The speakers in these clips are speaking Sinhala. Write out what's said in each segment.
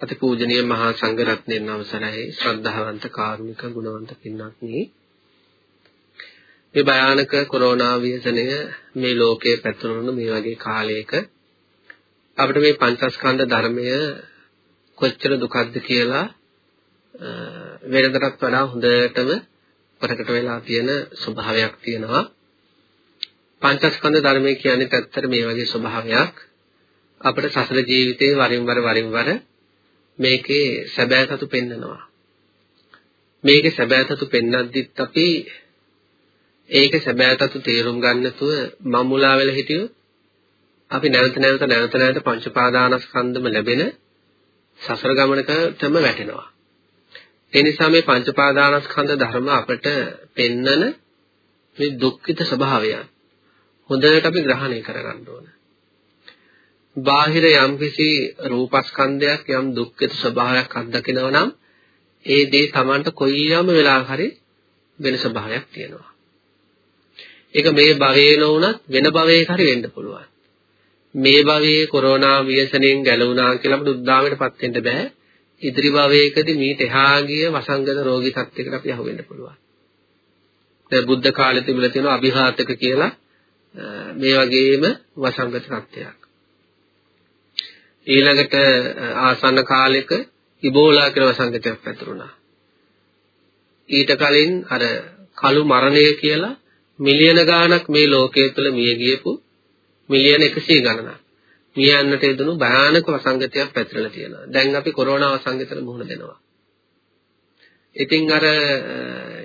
අතිපූජනීය මහා සංඝරත්නයන් අවසරයි. ශ්‍රද්ධාවන්ත කාරුණික ගුණවන්ත පින්වත්නි. මේ භයානක කොරෝනා ව්‍යසනය මේ ලෝකයේ පැතුරුණු මේ වගේ කාලයක අපිට මේ පංචස්කන්ධ ධර්මය කොච්චර දුකක්ද කියලා වෙනදටත් වඩා හොඳටම ප්‍රකට වෙලා තියෙන ස්වභාවයක් තියෙනවා. පංචස්කන්ධ ධර්මය කියන්නේ ඇත්තට මේ වගේ ස්වභාවයක්. අපිට සසර ජීවිතේ වරින් වර වරින් වර මේකේ සැබෑ තතු පෙන්නනවා. මේකේ සැබෑ තතු පෙන්නද්දිත් අපි ඒකේ සැබෑ තතු තේරුම් ගන්නතුව මම්මුලා වෙලා හිටියොත් අපි නැවත නැවත නැවත නැවත පංච පාදානස්කන්ධම ලැබෙන සසර ගමනකටම වැටෙනවා. ඒ නිසා මේ පංච පාදානස්කන්ධ ධර්ම අපට පෙන්නන මේ දුක්ඛිත ස්වභාවය හොඳට අපි ග්‍රහණය කරගන්න ඕන. බාහිර යම්කිසි රූපස්කන්ධයක් යම් දුක්ඛිත ස්වභාවයක් අත්දකිනවා නම් ඒ දේ Tamanට කොයියම් වෙලාවක හරි වෙන ස්වභාවයක් තියෙනවා. ඒක මේ භවයේ නොවුනත් වෙන භවයක හරි වෙන්න පුළුවන්. මේ භවයේ කොරෝනා ව්‍යසනයෙන් ගැලවුණා කියලා අපිට උද්දාමයටපත් වෙන්න බෑ. ඉදිරි භවයකදී මීට එහා ගිය වසංගත රෝගී තත්යකට අපි අහු වෙන්න පුළුවන්. දැන් බුද්ධ කාලේ තිබිලා තියෙන අභිඝාතක කියලා මේ වගේම වසංගත තත්ත්වයක්. ඊළඟට ආසන්න කාලෙක ඉබෝලා කියලා වසංගතයක් පැතුරුණා. ඊට කලින් අර කළු මරණය කියලා මිලියන ගාණක් මේ ලෝකයේ තුල මිය ගියපු මිලියන 100 ගණනක් මියන්නට යෙදුණු භයානක වසංගතයක් පැතිරලා තියෙනවා. දැන් අපි කොරෝනා වසංගතයට මුහුණ දෙනවා. ඉතින් අර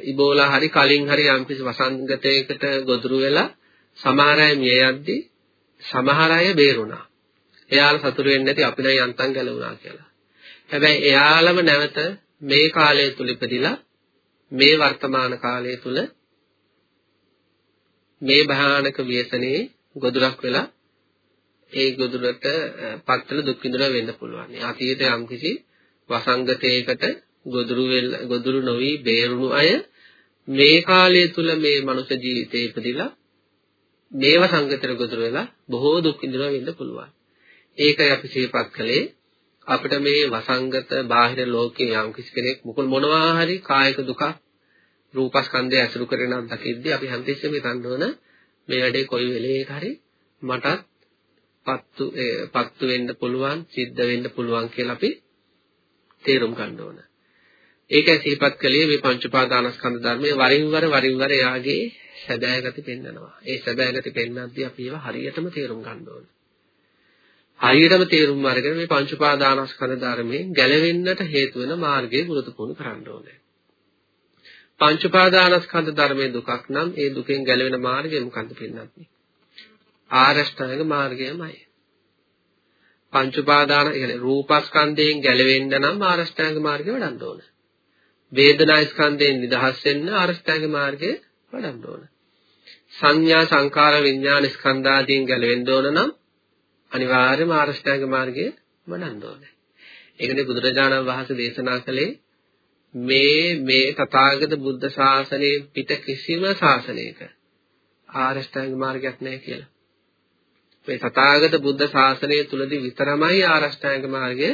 ඉබෝලා හරි කලින් හරි යම්කිසි වසංගතයකට ගොදුරු වෙලා සමහර අය මිය යද්දී සමහර අය බේරුණා. එයාලා සතුරු වෙන්නේ නැති අපි නම් යන්තම් ගැලවුණා කියලා. හැබැයි එයාලම නැවත මේ කාලය තුල ඉපදිලා මේ වර්තමාන කාලය තුල මේ භයානක ව්‍යසනයේ ගොදුරක් වෙලා ඒ ගොදුරට පත්තල දුක් විඳලා වෙන්න පුළුවන්. අතීත යම්කිසි වසංගතයකට ගොදුරු ගොදුරු නොවි බේරුණු අය මේ කාලය තුල මේ මනුෂ්‍ය ජීවිතේ ඉපදිලා මේව සංගතර ගොදුරු වෙලා බොහෝ දුක් විඳලා වෙන්න පුළුවන්. ඒකයි අපි සිහිපත් කළේ අපිට මේ වසංගත බාහිර ලෝකයේ යම් කිසි කෙනෙක් මොකද මොනවා හරි කායික දුකක් රූපස්කන්ධය ඇසුරු කරගෙන දකිද්දී අපි හැමතිස්සෙම හිතන්න ඕන මේ වැඩේ කොයි වෙලේක හරි මටත් පත්තු පත්තු වෙන්න පුළුවන් සිද්ධ වෙන්න පුළුවන් කියලා අපි තේරුම් ගන්න ඕන. ඒකයි සිහිපත් කළේ මේ පංච පාදානස්කන්ධ ධර්මයේ වරින් වර වරින් වර එයාගේ සැබෑ ගති පෙන්වනවා. ඒ සැබෑ ගති පෙන්වද්දී අපි ඒවා හරියටම තේරුම් ගන්න ඕන. හරියටම තේරුම් අරගෙන මේ පංච උපාදානස්කන්ධ ධර්මයෙන් ගැලවෙන්නට හේතු වෙන මාර්ගය පුරුදු පුහුණු කරන්න ඕනේ. පංච උපාදානස්කන්ධ ධර්මයේ දුකක් නම් ඒ දුකෙන් ගැලවෙන මාර්ගය මොකක්ද පින්නත්? ආරෂ්ඨාංග මාර්ගයමයි. පංච උපාදාන කියන්නේ රූපස්කන්ධයෙන් ගැලවෙන්න නම් ආරෂ්ඨාංග මාර්ගය වඩන්න ඕන. වේදනා ස්කන්ධයෙන් නිදහස් වෙන්න ආරෂ්ඨාංග මාර්ගය වඩන්න ඕන. සංඥා සංකාර විඥාන ස්කන්ධාදීන් ගැලවෙන්න ඕන නම් අනිවාර්යයෙන්ම ආරෂ්ඨාංග මාර්ගය වඩන්න ඕනේ. ඒකනේ බුදුරජාණන් වහන්සේ දේශනා කළේ මේ මේ තථාගත බුද්ධ ශාසනයේ පිට කිසිම ශාසනයක ආරෂ්ඨාංග මාර්ගයක් නැහැ කියලා. මේ තථාගත බුද්ධ ශාසනය තුලදී විතරමයි ආරෂ්ඨාංග මාර්ගය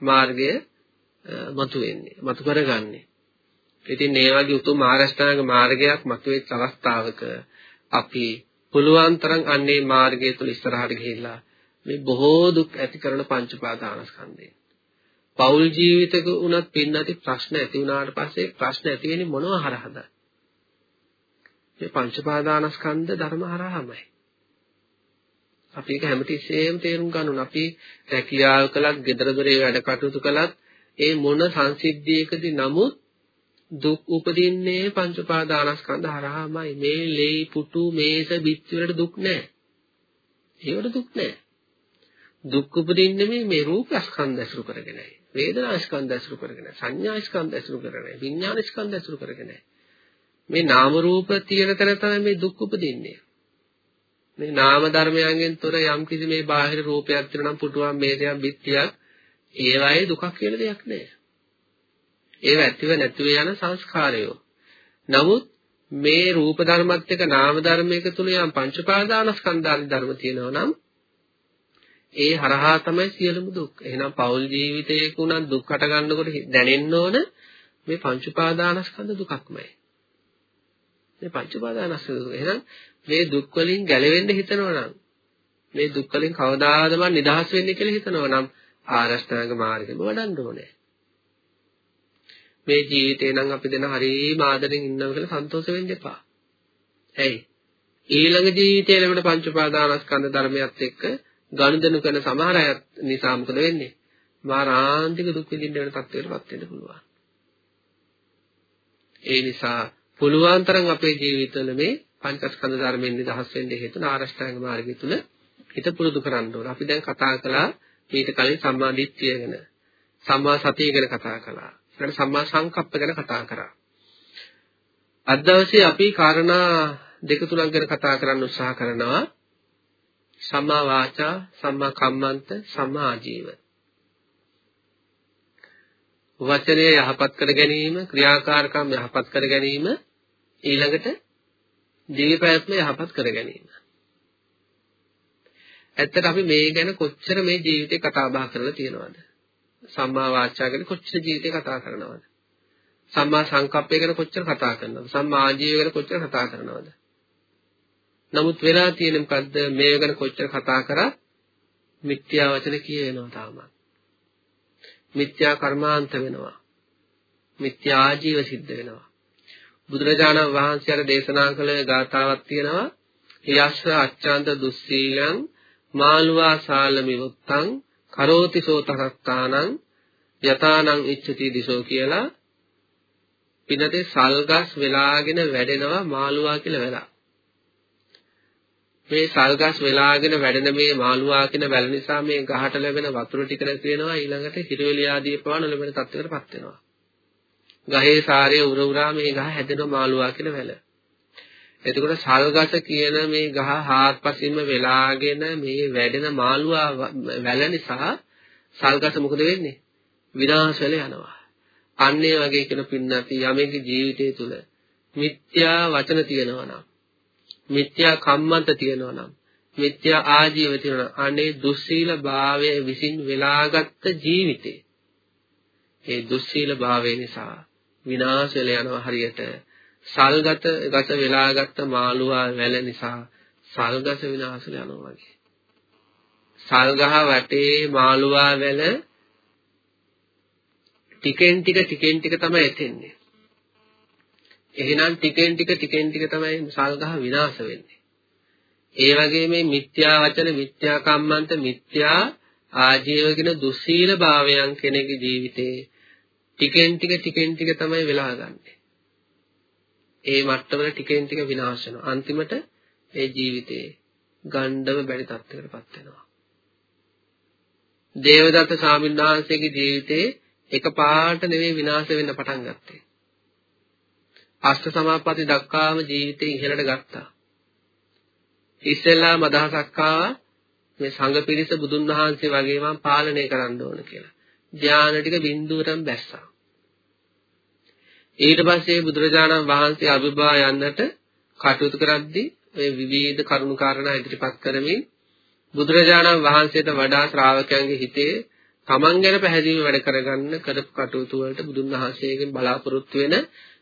මාර්ගය මතු වෙන්නේ, මතු කරගන්නේ. ඉතින් මේ වගේ උතුම් ආරෂ්ඨාංග මාර්ගයක් මතුවෙච්ච අවස්ථාවක අපි පුළුවන් තරම් අන්නේ මාර්ගය තුල ඉස්සරහට ගිහිල්ලා මේ බොහෝ දුක් ඇති කරන පංච පාදානස්කන්ධය. පෞල් ජීවිතක උනත් පින්නති ප්‍රශ්න ඇති වුණාට පස්සේ ප්‍රශ්න ඇති වෙන්නේ මොනව හරහද? මේ පංච පාදානස්කන්ධ ධර්ම හරහාමයි. අපි ඒක හැමතිස්සෙම තේරුම් ගන්න ඕන. අපි රැකියාව කළත්, ගෙදර දොරේ වැඩ කටයුතු කළත්, ඒ මොන සංසිද්ධියකදී නමුත් දුක් උපදින්නේ පංච පාදානස්කන්ධ හරහාමයි. මේ ලේ පුටු මේස බිත්ති වලට දුක් නැහැ. ඒවට දුක් නැහැ. දුක් උපදින්නේ මේ මේ රූප ස්කන්ධ ඇසුරු කරගෙනයි. වේදනා ස්කන්ධ ඇසුරු කරගෙනයි. සංඥා ස්කන්ධ ඇසුරු කරගෙනයි. විඥාන ස්කන්ධ ඇසුරු කරගෙනයි. මේ නාම රූප තියෙන තැන තමයි මේ දුක් උපදින්නේ. මේ නාම ධර්මයන්ගෙන් තොර යම් කිසි මේ බාහිර රූපයක් තියෙනවා නම් පුටුවක් මේසයක් බිත්තියක් ඒවායේ දුකක් කියලා දෙයක් නැහැ. ඒව ඇතිව නැතිව යන සංස්කාරයෝ. නමුත් මේ රූප ධර්මත් එක්ක නාම ධර්මයක තුල යම් පංච පාදානස්කන්ධාරි ධර්ම තියෙනවා නම් ඒ හරහා තමයි සියලුම දුක්. එහෙනම් පෞල් ජීවිතයක උනත් දුක් හට ගන්නකොට දැනෙන්න ඕන මේ පංච උපාදානස්කන්ධ දුකක්මයි. මේ පංච උපාදානස්කන්ධ දුක. එහෙනම් මේ දුක් වලින් ගැලවෙන්න හිතනවා නම් මේ දුක් වලින් කවදාද මම නිදහස් වෙන්නේ කියලා හිතනවා නම් ආරෂ්ඨාංග මාර්ගෙම වඩන්න ඕනේ. මේ ජීවිතේ නම් අපි දෙන හරිම ආදරෙන් ඉන්නවා කියලා සන්තෝෂ වෙන්න එපා. ඇයි? ඊළඟ ජීවිතයේ ලැබෙන පංච උපාදානස්කන්ධ ධර්මයත් එක්ක ගනුදෙනු කරන සමහර අය නිසා මොකද වෙන්නේ? මාරාන්තික දුක් විඳින්න වෙන තත්ත්වයකටපත් වෙන්න පුළුවන්. ඒ නිසා පුළුවන් තරම් අපේ ජීවිතවල මේ පංචස්කන්ධ ධර්මයෙන් නිදහස් වෙන්න හේතුන ආරෂ්ඨාංග මාර්ගය තුල හිත පුරුදු කරන්න ඕන. අපි දැන් කතා කළා ඊට කලින් සම්මා දිට්ඨිය ගැන, සම්මා සතිය ගැන කතා කළා. ඊළඟ සම්මා සංකප්ප ගැන කතා කරා. අද දවසේ අපි කාරණා දෙක තුනක් ගැන කතා කරන්න උත්සාහ කරනවා. සම්මා වාචා, සම්මා කම්මන්ත, සම්මා ආජීව. වචනය යහපත් කර ගැනීම, ක්‍රියාකාරකම් යහපත් කර ගැනීම, ඊළඟට ජීවිතයත්ම යහපත් කර ගැනීම. ඇත්තට අපි මේ ගැන කොච්චර මේ ජීවිතේ කතා බහ කරලා තියෙනවද? සම්මා වාචා ගැන කොච්චර ජීවිතේ කතා කරනවද? සම්මා සංකප්පය ගැන කොච්චර කතා කරනවද? සම්මා ආජීවය ගැන කොච්චර කතා කරනවද? නමුත් වෙලා තියෙන මොකද්ද? මේ ගැන කොච්චර කතා කරා මිත්‍යා වචන කියවෙනවා තාමත්. මිත්‍යා කර්මාන්ත වෙනවා. මිත්‍යා ආජීව සිද්ධ වෙනවා. බුදුරජාණන් වහන්සේට දේශනා කළ ගාථාවක් තියෙනවා. යස්ස අච්ඡාන්ත දුස්සීලං මාළුවා සාලමිවුත්තං කරෝති සෝතකත්තානං යතානං ඉච්ඡති දිසෝ කියලා පිනතේ සල්ගස් වෙලාගෙන වැඩෙනවා මාළුවා කියලා වෙලා. මේ සල්ගස් වෙලාගෙන වැඩෙන මේ මාළුවා කියන වැල නිසා මේ ගහට ලැබෙන වතුර ටික නැති වෙනවා ඊළඟට හිරවෙලිය ආදී පවා නොලැබෙන තත්ත්වයකටපත් වෙනවා. ගහේ සාරය උර උරා මේ ගහ හැදෙන මාළුවා කියන වැල. එතකොට සල්ගස කියන මේ ගහ හාත්පසින්ම වෙලාගෙන මේ වැඩෙන මාළුවා වැල නිසා සල්ගස මොකද වෙන්නේ? විනාශ වෙලා යනවා. අන්න ඒ වගේ කියන පින්නති යමෙකුගේ ජීවිතය තුළ මිත්‍යා වචන තියෙනවා නම් මිත්‍යා කම්මන්ත තියෙනවා නම් මිත්‍යා ආජීව තියෙනවා අනේ දුස්සීල භාවය විසින් වෙලාගත් ජීවිතේ. ඒ දුස්සීල භාවය නිසා විනාශ වෙලා යනවා හරියට. සල්ගත ගත වෙලාගත් මාළුවා වැල නිසා සල්ගස විනාශ වෙලා යනවා වගේ. සල්ගහ වටේ මාළුවා වැල ටිකෙන් ටික ටිකෙන් ටික තමයි එතෙන්නේ. එහෙනම් ටිකෙන් ටික ටිකෙන් ටික තමයි සල්ගහ විනාශ වෙන්නේ. ඒ වගේ මේ මිත්‍යා වචන, මිත්‍යා කම්මන්ත, මිත්‍යා ආජීව කියන දුස්සීල භාවයන් කෙනෙකුගේ ජීවිතේ ටිකෙන් ටික ටිකෙන් ටික තමයි වෙලා ගන්නෙ. ඒ මට්ටමල ටිකෙන් ටික විනාශ වෙනවා. අන්තිමට ඒ ජීවිතේ ගණ්ඩව බැරි තත්ත්වයකටපත් වෙනවා. දේවදත්ත ස්වාමීන් වහන්සේගේ ජීවිතේ එකපාරට නෙවෙයි විනාශ වෙන්න පටන් ගත්තේ. අෂ්ට සමාපatti දක්වාම ජීවිතේ ඉහළට ගත්තා. ඉස්සෙල්ලාම අදහසක් ආවා මේ සංඝ පිරිස බුදුන් වහන්සේ වගේ මම පාලනය කරන්න ඕන කියලා. ධානය ටික බිඳුවටම බැස්සා. ඊට පස්සේ බුදුරජාණන් වහන්සේ අභිභා යන්නට කටයුතු කරද්දී මේ විවිධ කරුණු කාරණා ඉදිරිපත් කරමින් බුදුරජාණන් වහන්සේට වඩා ශ්‍රාවකයන්ගේ හිතේ තමන් ගැන පැහැදිලිව වැඩ කරගන්න කරපු කටයුතු වලට බුදුන් වහන්සේගෙන් බලාපොරොත්තු වෙන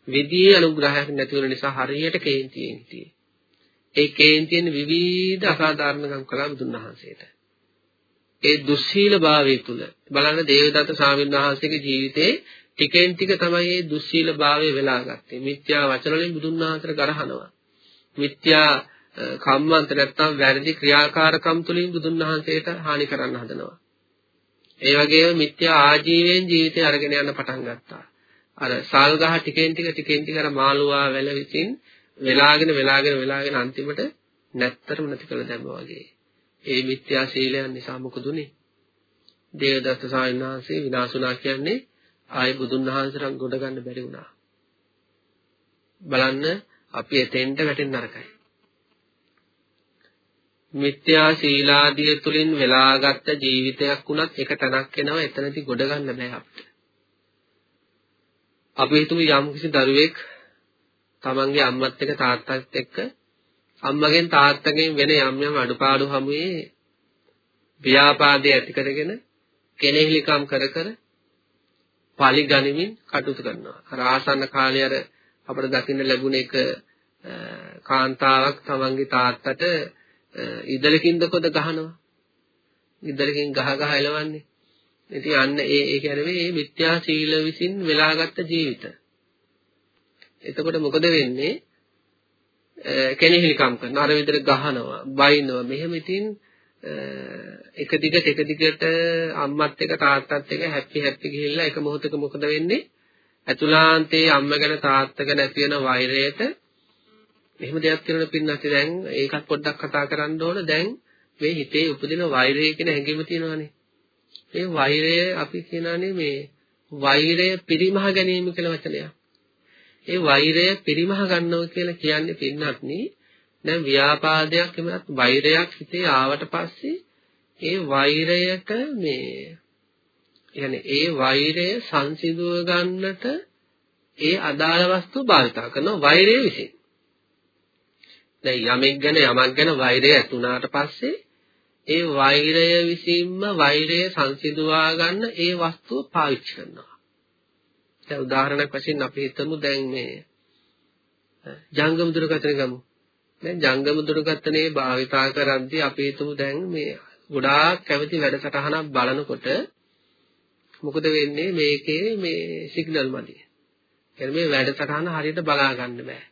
විදියේ අනුග්‍රහයක් නැති වෙන නිසා හරියට කේන්තියෙන් හිටියේ. ඒ කේන්තියෙන් විවිධ අසාධාරණකම් කළා බුදුන් වහන්සේට. ඒ දුස්සීල භාවය තුල බලන්න දේවදත්ත ස්වාමීන් වහන්සේගේ ජීවිතේ ටිකෙන් ටික තමයි මේ දුස්සීල භාවය වෙලා ගත්තේ. මිත්‍යා වචන වලින් බුදුන් වහන්සේට ගරහනවා. මිත්‍යා කම්මන්ත නැත්තම් වැරදි ක්‍රියාකාරකම් තුලින් බුදුන් වහන්සේට හානි කරන්න හදනවා. ඒ වගේම මිත්‍යා ආජීවයෙන් ජීවිතය අරගෙන යන්න පටන් ගත්තා. අර සල් ගහ ටිකෙන් ටික ටිකෙන් ටික අර මාළුවා වැල විසින් වෙලාගෙන වෙලාගෙන වෙලාගෙන අන්තිමට නැත්තරම නැති කළ දැම්මා වගේ. ඒ මිත්‍යා ශීලයන් නිසා මොකද උනේ? දේවදත්ත ස්වාමීන් වහන්සේ විනාශුණා කියන්නේ ආයි බුදුන් වහන්සේට ගොඩ ගන්න බැරි වුණා. බලන්න අපි එතෙන්ට වැටෙන්න නරකයි. මිත්‍යා ශීලාදිය තුලින් වෙලාගත් ජීවිතයක් වුණත් එක තැනක් එනවා එතනදී ගොඩ ගන්න බෑ අපිට. අපි හිතමු යම්කිසි දරුවෙක් තමන්ගේ අම්මත් එක්ක තාත්තත් එක්ක අම්මගෙන් තාත්තගෙන් වෙන යම් යම් අඩුපාඩු හමුවේ ව්‍යාපාදයේ ඇති කරගෙන කෙනෙහිලිකම් කර කර පලි ගනිමින් කටයුතු කරනවා. අර ආසන්න කාලේ අර අපිට දකින්න ලැබුණ එක කාන්තාවක් තමන්ගේ තාත්තට ඉදලකින් දකොද ගහනවා. ඉදලකින් ගහ ගහ එලවන්නේ. ඉතින් අන්න ඒ ඒ කියන්නේ මේ මිත්‍යා සීල විසින් වෙලාගත් ජීවිත. එතකොට මොකද වෙන්නේ? කෙනෙහිලිකම් කරනවා. අර විදිහට ගහනවා, බයිනවා. මෙහෙම ඉතින් එක දිගට එක දිගට අම්මත් එක්ක තාත්තත් එක්ක හැපි හැපි ගිහිල්ලා එක මොහොතක මොකද වෙන්නේ? ඇතුළාන්තයේ අම්මා ගැන තාත්තා ගැන ඇති වෙන වෛරයට මෙහෙම දෙයක් තියෙනවනේ පින්නත් දැන් ඒකත් පොඩ්ඩක් කතා කරන්න ඕන දැන් මේ හිතේ උපදින වෛරය කියන හැඟීම තියෙනවානේ ඒ වෛරය අපි කියනනේ මේ වෛරය පිරිමහ ගැනීම කියලා වචනයක් ඒ වෛරය පිරිමහ ගන්නවා කියලා කියන්නේ පින්නත්නි දැන් ව්‍යාපාදයක් එමත් වෛරයක් හිතේ ආවට පස්සේ ඒ වෛරයට මේ يعني ඒ වෛරය සංසිඳුව ගන්නට ඒ අදාළ වස්තුව භාවිතා කරන වෛරය විසින් දැන් යමෙක් ගැන යමක් ගැන වෛරය ඇතුණාට පස්සේ ඒ වෛරය විසින්ම වෛරය සංසිඳුවා ගන්න ඒ වස්තුව පාවිච්චි කරනවා. දැන් උදාහරණයක් වශයෙන් අපි හිතමු දැන් මේ ජංගම දුරකථන ගමු. දැන් ජංගම දුරකථනේ භාවිතා කරද්දී අපි හිතමු දැන් මේ ගොඩාක් කැමති වැඩසටහනක් බලනකොට මොකද වෙන්නේ මේකේ මේ සිග්නල් මදි. කියන්නේ මේ වැඩසටහන හරියට බලා ගන්න බෑ.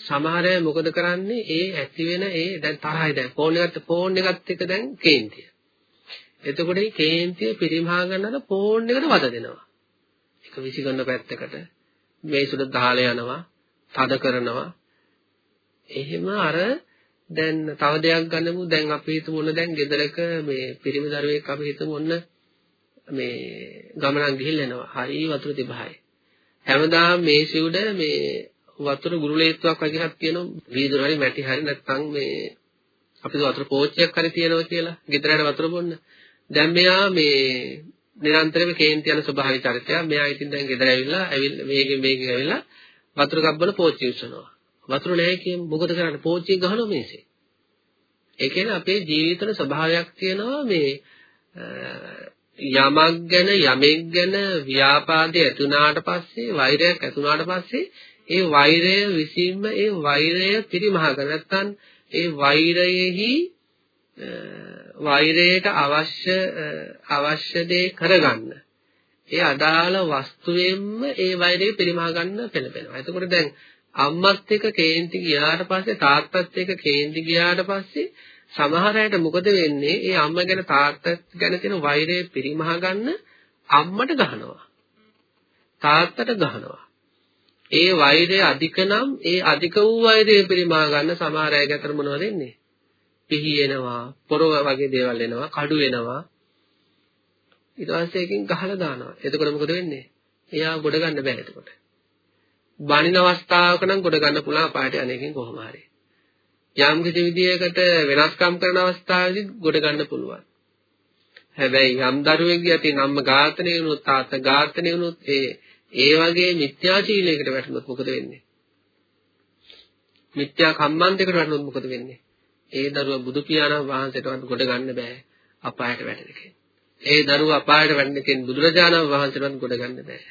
සමහර අය මොකද කරන්නේ ඒ ඇති වෙන ඒ දැන් තරහයි දැන් ෆෝන් එකට ෆෝන් එකත් එක්ක දැන් කේන්තිය. එතකොට මේ කේන්තිය පරිමහා ගන්නට ෆෝන් එකට වද දෙනවා. එක විසිකරන පැත්තකට මේසුඩ දාලා යනවා, තද කරනවා. එහෙම අර දැන් තව දෙයක් ගන්නමු දැන් අපි හිතමු ඔන්න දැන් ගෙදරක මේ පිරිමි දරුවෙක් අපි හිතමු ඔන්න මේ ගමනක් ගිහිල්ලා එනවා. හරි වතුර තිබහයි. හැමදාම මේසෙ උඩ මේ වතුර ගුරුලේත්තුවක් වගේ එකක් තියෙනවා වීදුරු හරි මැටි හරි නැත්නම් මේ අපිට වතුර පෝච්චියක් හරි තියෙනවා කියලා. ගෙදරට වතුර බොන්න. දැන් මෙයා මේ නිරන්තරයෙන්ම කේන්ති යන ස්වභාවික චරිතයක් මෙයා ඉතින් දැන් ගෙදර ඇවිල්ලා ඇවිල්ලා මේකෙන් මේකෙන් ඇවිල්ලා වතුර කබ්බල පෝච්චි උස්සනවා වතුර නැහැ කියමු. මොකද කරන්නේ? පෝච්චිය ගහනවා මේසේ ඒ කියන්නේ අපේ ජීවිතේ ස්වභාවයක් තියෙනවා මේ යමක් ගැන යමෙක් ගැන ව්‍යාපාදයේ ඇතුණාට පස්සේ වෛරයක් ඇතුණාට පස්සේ ඒ වෛරය විසින්ම ඒ වෛරය පිරිමහ ගන්න නැත්නම් ඒ වෛරයෙහි වෛරයට අවශ්‍ය අවශ්‍ය දේ කරගන්න ඒ අදාළ වස්තුවෙන්ම ඒ වෛරය පිරිමහ ගන්න පෙළඹෙනවා. එතකොට දැන් අම්මත් එක්ක කේන්ති ගියාට පස්සේ තාත්තත් එක්ක කේන්ති ගියාට පස්සේ සමහර අයට මොකද වෙන්නේ? ඒ අම්මා ගැන තාත්තා ගැන තියෙන වෛරය පිරිමහ ගන්න අම්මට ගහනවා. තාත්තට ගහනවා. ඒ වෛරය අධික නම් ඒ අධික වූ වෛරය පරිමා ගන්න සමහර අය ගැතර මොනවද වෙන්නේ? පිහියෙනවා, පොරව වගේ දේවල් එනවා, කඩු වෙනවා. ඊට පස්සේ එකකින් ගහලා දානවා. එතකොට මොකද වෙන්නේ? එයා ගොඩ ගන්න බෑ එතකොට. බණින අවස්ථාවක නම් ගොඩ ගන්න පුළුවන් අපායට අනේකින් කොහොම හරි. යම් කිසි විදියකට වෙනස්කම් කරන අවස්ථාවේදී ගොඩ ගන්න පුළුවන්. හැබැයි යම් දරුවෙක්ගේ අතින් අම්ම ඝාතනය වුණොත් තාත්තා ඝාතනය වුණොත් ඒ ඒ වගේ මිත්‍යාශීලයකට වැටුනොත් මොකද වෙන්නේ? මිත්‍යා කම්මන්තයකට වැටුනොත් මොකද වෙන්නේ? ඒ දරුවා බුදු පියාණන් වහන්සේටවත් ගොඩ ගන්න බෑ අපායට වැටෙන කෙනෙක්. ඒ දරුවා අපායට වැටෙන කෙනෙක් බුදුරජාණන් වහන්සේටවත් ගොඩ ගන්න බෑ.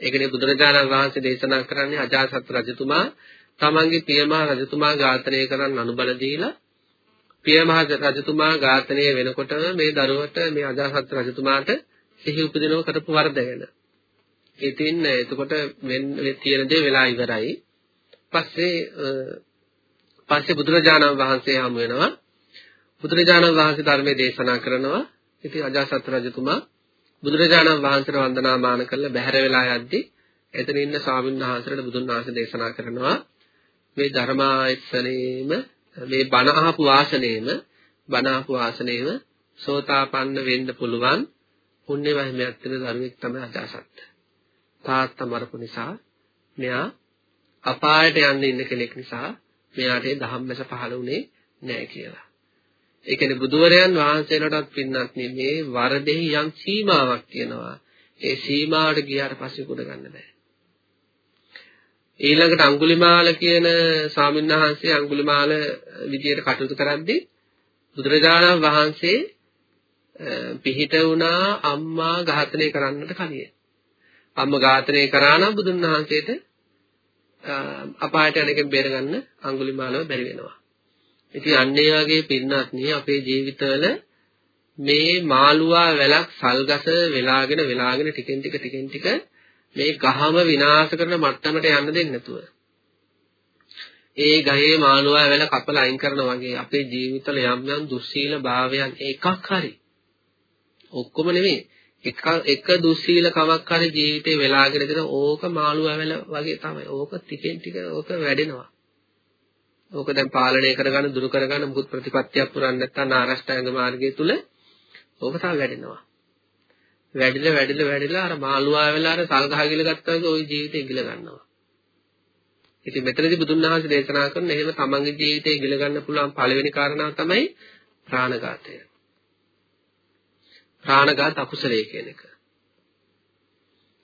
ඒකනේ බුදුරජාණන් වහන්සේ දේශනා කරන්නේ අජාසත් රජතුමා තමන්ගේ පියමහ රජතුමා ඝාතනය කරන්න අනුබල දීලා පියමහ රජතුමා ඝාතනය වෙනකොටම මේ දරුවට මේ අජාසත් රජතුමාට සිහි උපදිනව කරපු වරද ගැන ඉතින් එතකොට වෙන තියෙන දේ වෙලා ඉවරයි. පස්සේ පස්සේ බුදුරජාණන් වහන්සේ හමු වෙනවා. බුදුරජාණන් වහන්සේ ධර්මයේ දේශනා කරනවා. ඉතින් අජාසත් රජතුමා බුදුරජාණන් වහන්සේට වන්දනාමාන කරලා බැහැර වෙලා යද්දී එතන ඉන්න ස්වාමීන් වහන්සේට බුදුන් වහන්සේ දේශනා කරනවා මේ ධර්මායතනයේම මේ බණ අහපු වාසනයේම බණ අහපු වාසනයේම සෝතාපන්න වෙන්න පුළුවන් පුණ්‍ය මහිමයක් තියෙන ධර්මයක් තමයි අජාසත්. තාත්තා මරපු නිසා මෙයා අපායට යන්න ඉන්න කෙනෙක් නිසා මෙයාට ඒ ධම්මස පහළ වුණේ නැහැ කියලා. ඒ කියන්නේ බුදුවරයන් වහන්සේලාටත් පින්නත් මේ වරදෙහි යම් සීමාවක් තියෙනවා. ඒ සීමාවට ගියාට පස්සේ කුඩ ගන්න බෑ. ඊළඟට අඟුලිමාල කියන ස්වාමීන් වහන්සේ අඟුලිමාල විදියට කටයුතු කරද්දී බුදුරජාණන් වහන්සේ පිහිට වුණා අම්මා ඝාතනය කරන්නට කලින්. අම්මා ඝාතනය කරා නම් බුදුන් වහන්සේට අපායට යන එකෙන් බේරගන්න අඟුලිමාලව බැරි වෙනවා. ඉතින් අන්න ඒ වගේ පින්නත් අපේ ජීවිතවල මේ මාළුවා වැලක් සල්ගස වෙලාගෙන වෙලාගෙන ටිකෙන් ටික ටිකෙන් ටික මේ ගහම විනාශ කරන මට්ටමට යන්න දෙන්නේ නැතුව. ඒ ගහේ මාළුවා වැල කපලා අයින් කරනා වගේ අපේ ජීවිතවල යම් යම් දුස්සීල භාවයන් එකක් හරි. ඔක්කොම නෙමෙයි. එක එක දුස්සීල කමක් හරි ජීවිතේ වෙලාගෙන දෙන ඕක මාළුවා වැල වගේ තමයි ඕක ටිකෙන් ටික ඕක වැඩෙනවා ඕක දැන් පාලනය කරගන්න දුරු කරගන්න මුකුත් ප්‍රතිපත්තියක් පුරන්නේ නැත්නම් ආරෂ්ඨාංග මාර්ගය තුල ඕක තව වැඩෙනවා. වැඩිලා වැඩිලා වැඩිලා අර මාළුවා වෙලා අර සල් ගහ ගිල ගත්තා වගේ ওই ජීවිතේ ගිල ගන්නවා. ඉතින් මෙතනදී බුදුන් වහන්සේ දේශනා කරන එහෙම තමන්ගේ ජීවිතේ ගිල ගන්න පුළුවන් පළවෙනි කාරණාව තමයි ප්‍රාණඝාතය. ප්‍රාණඝාත අකුසලයේ කියන එක.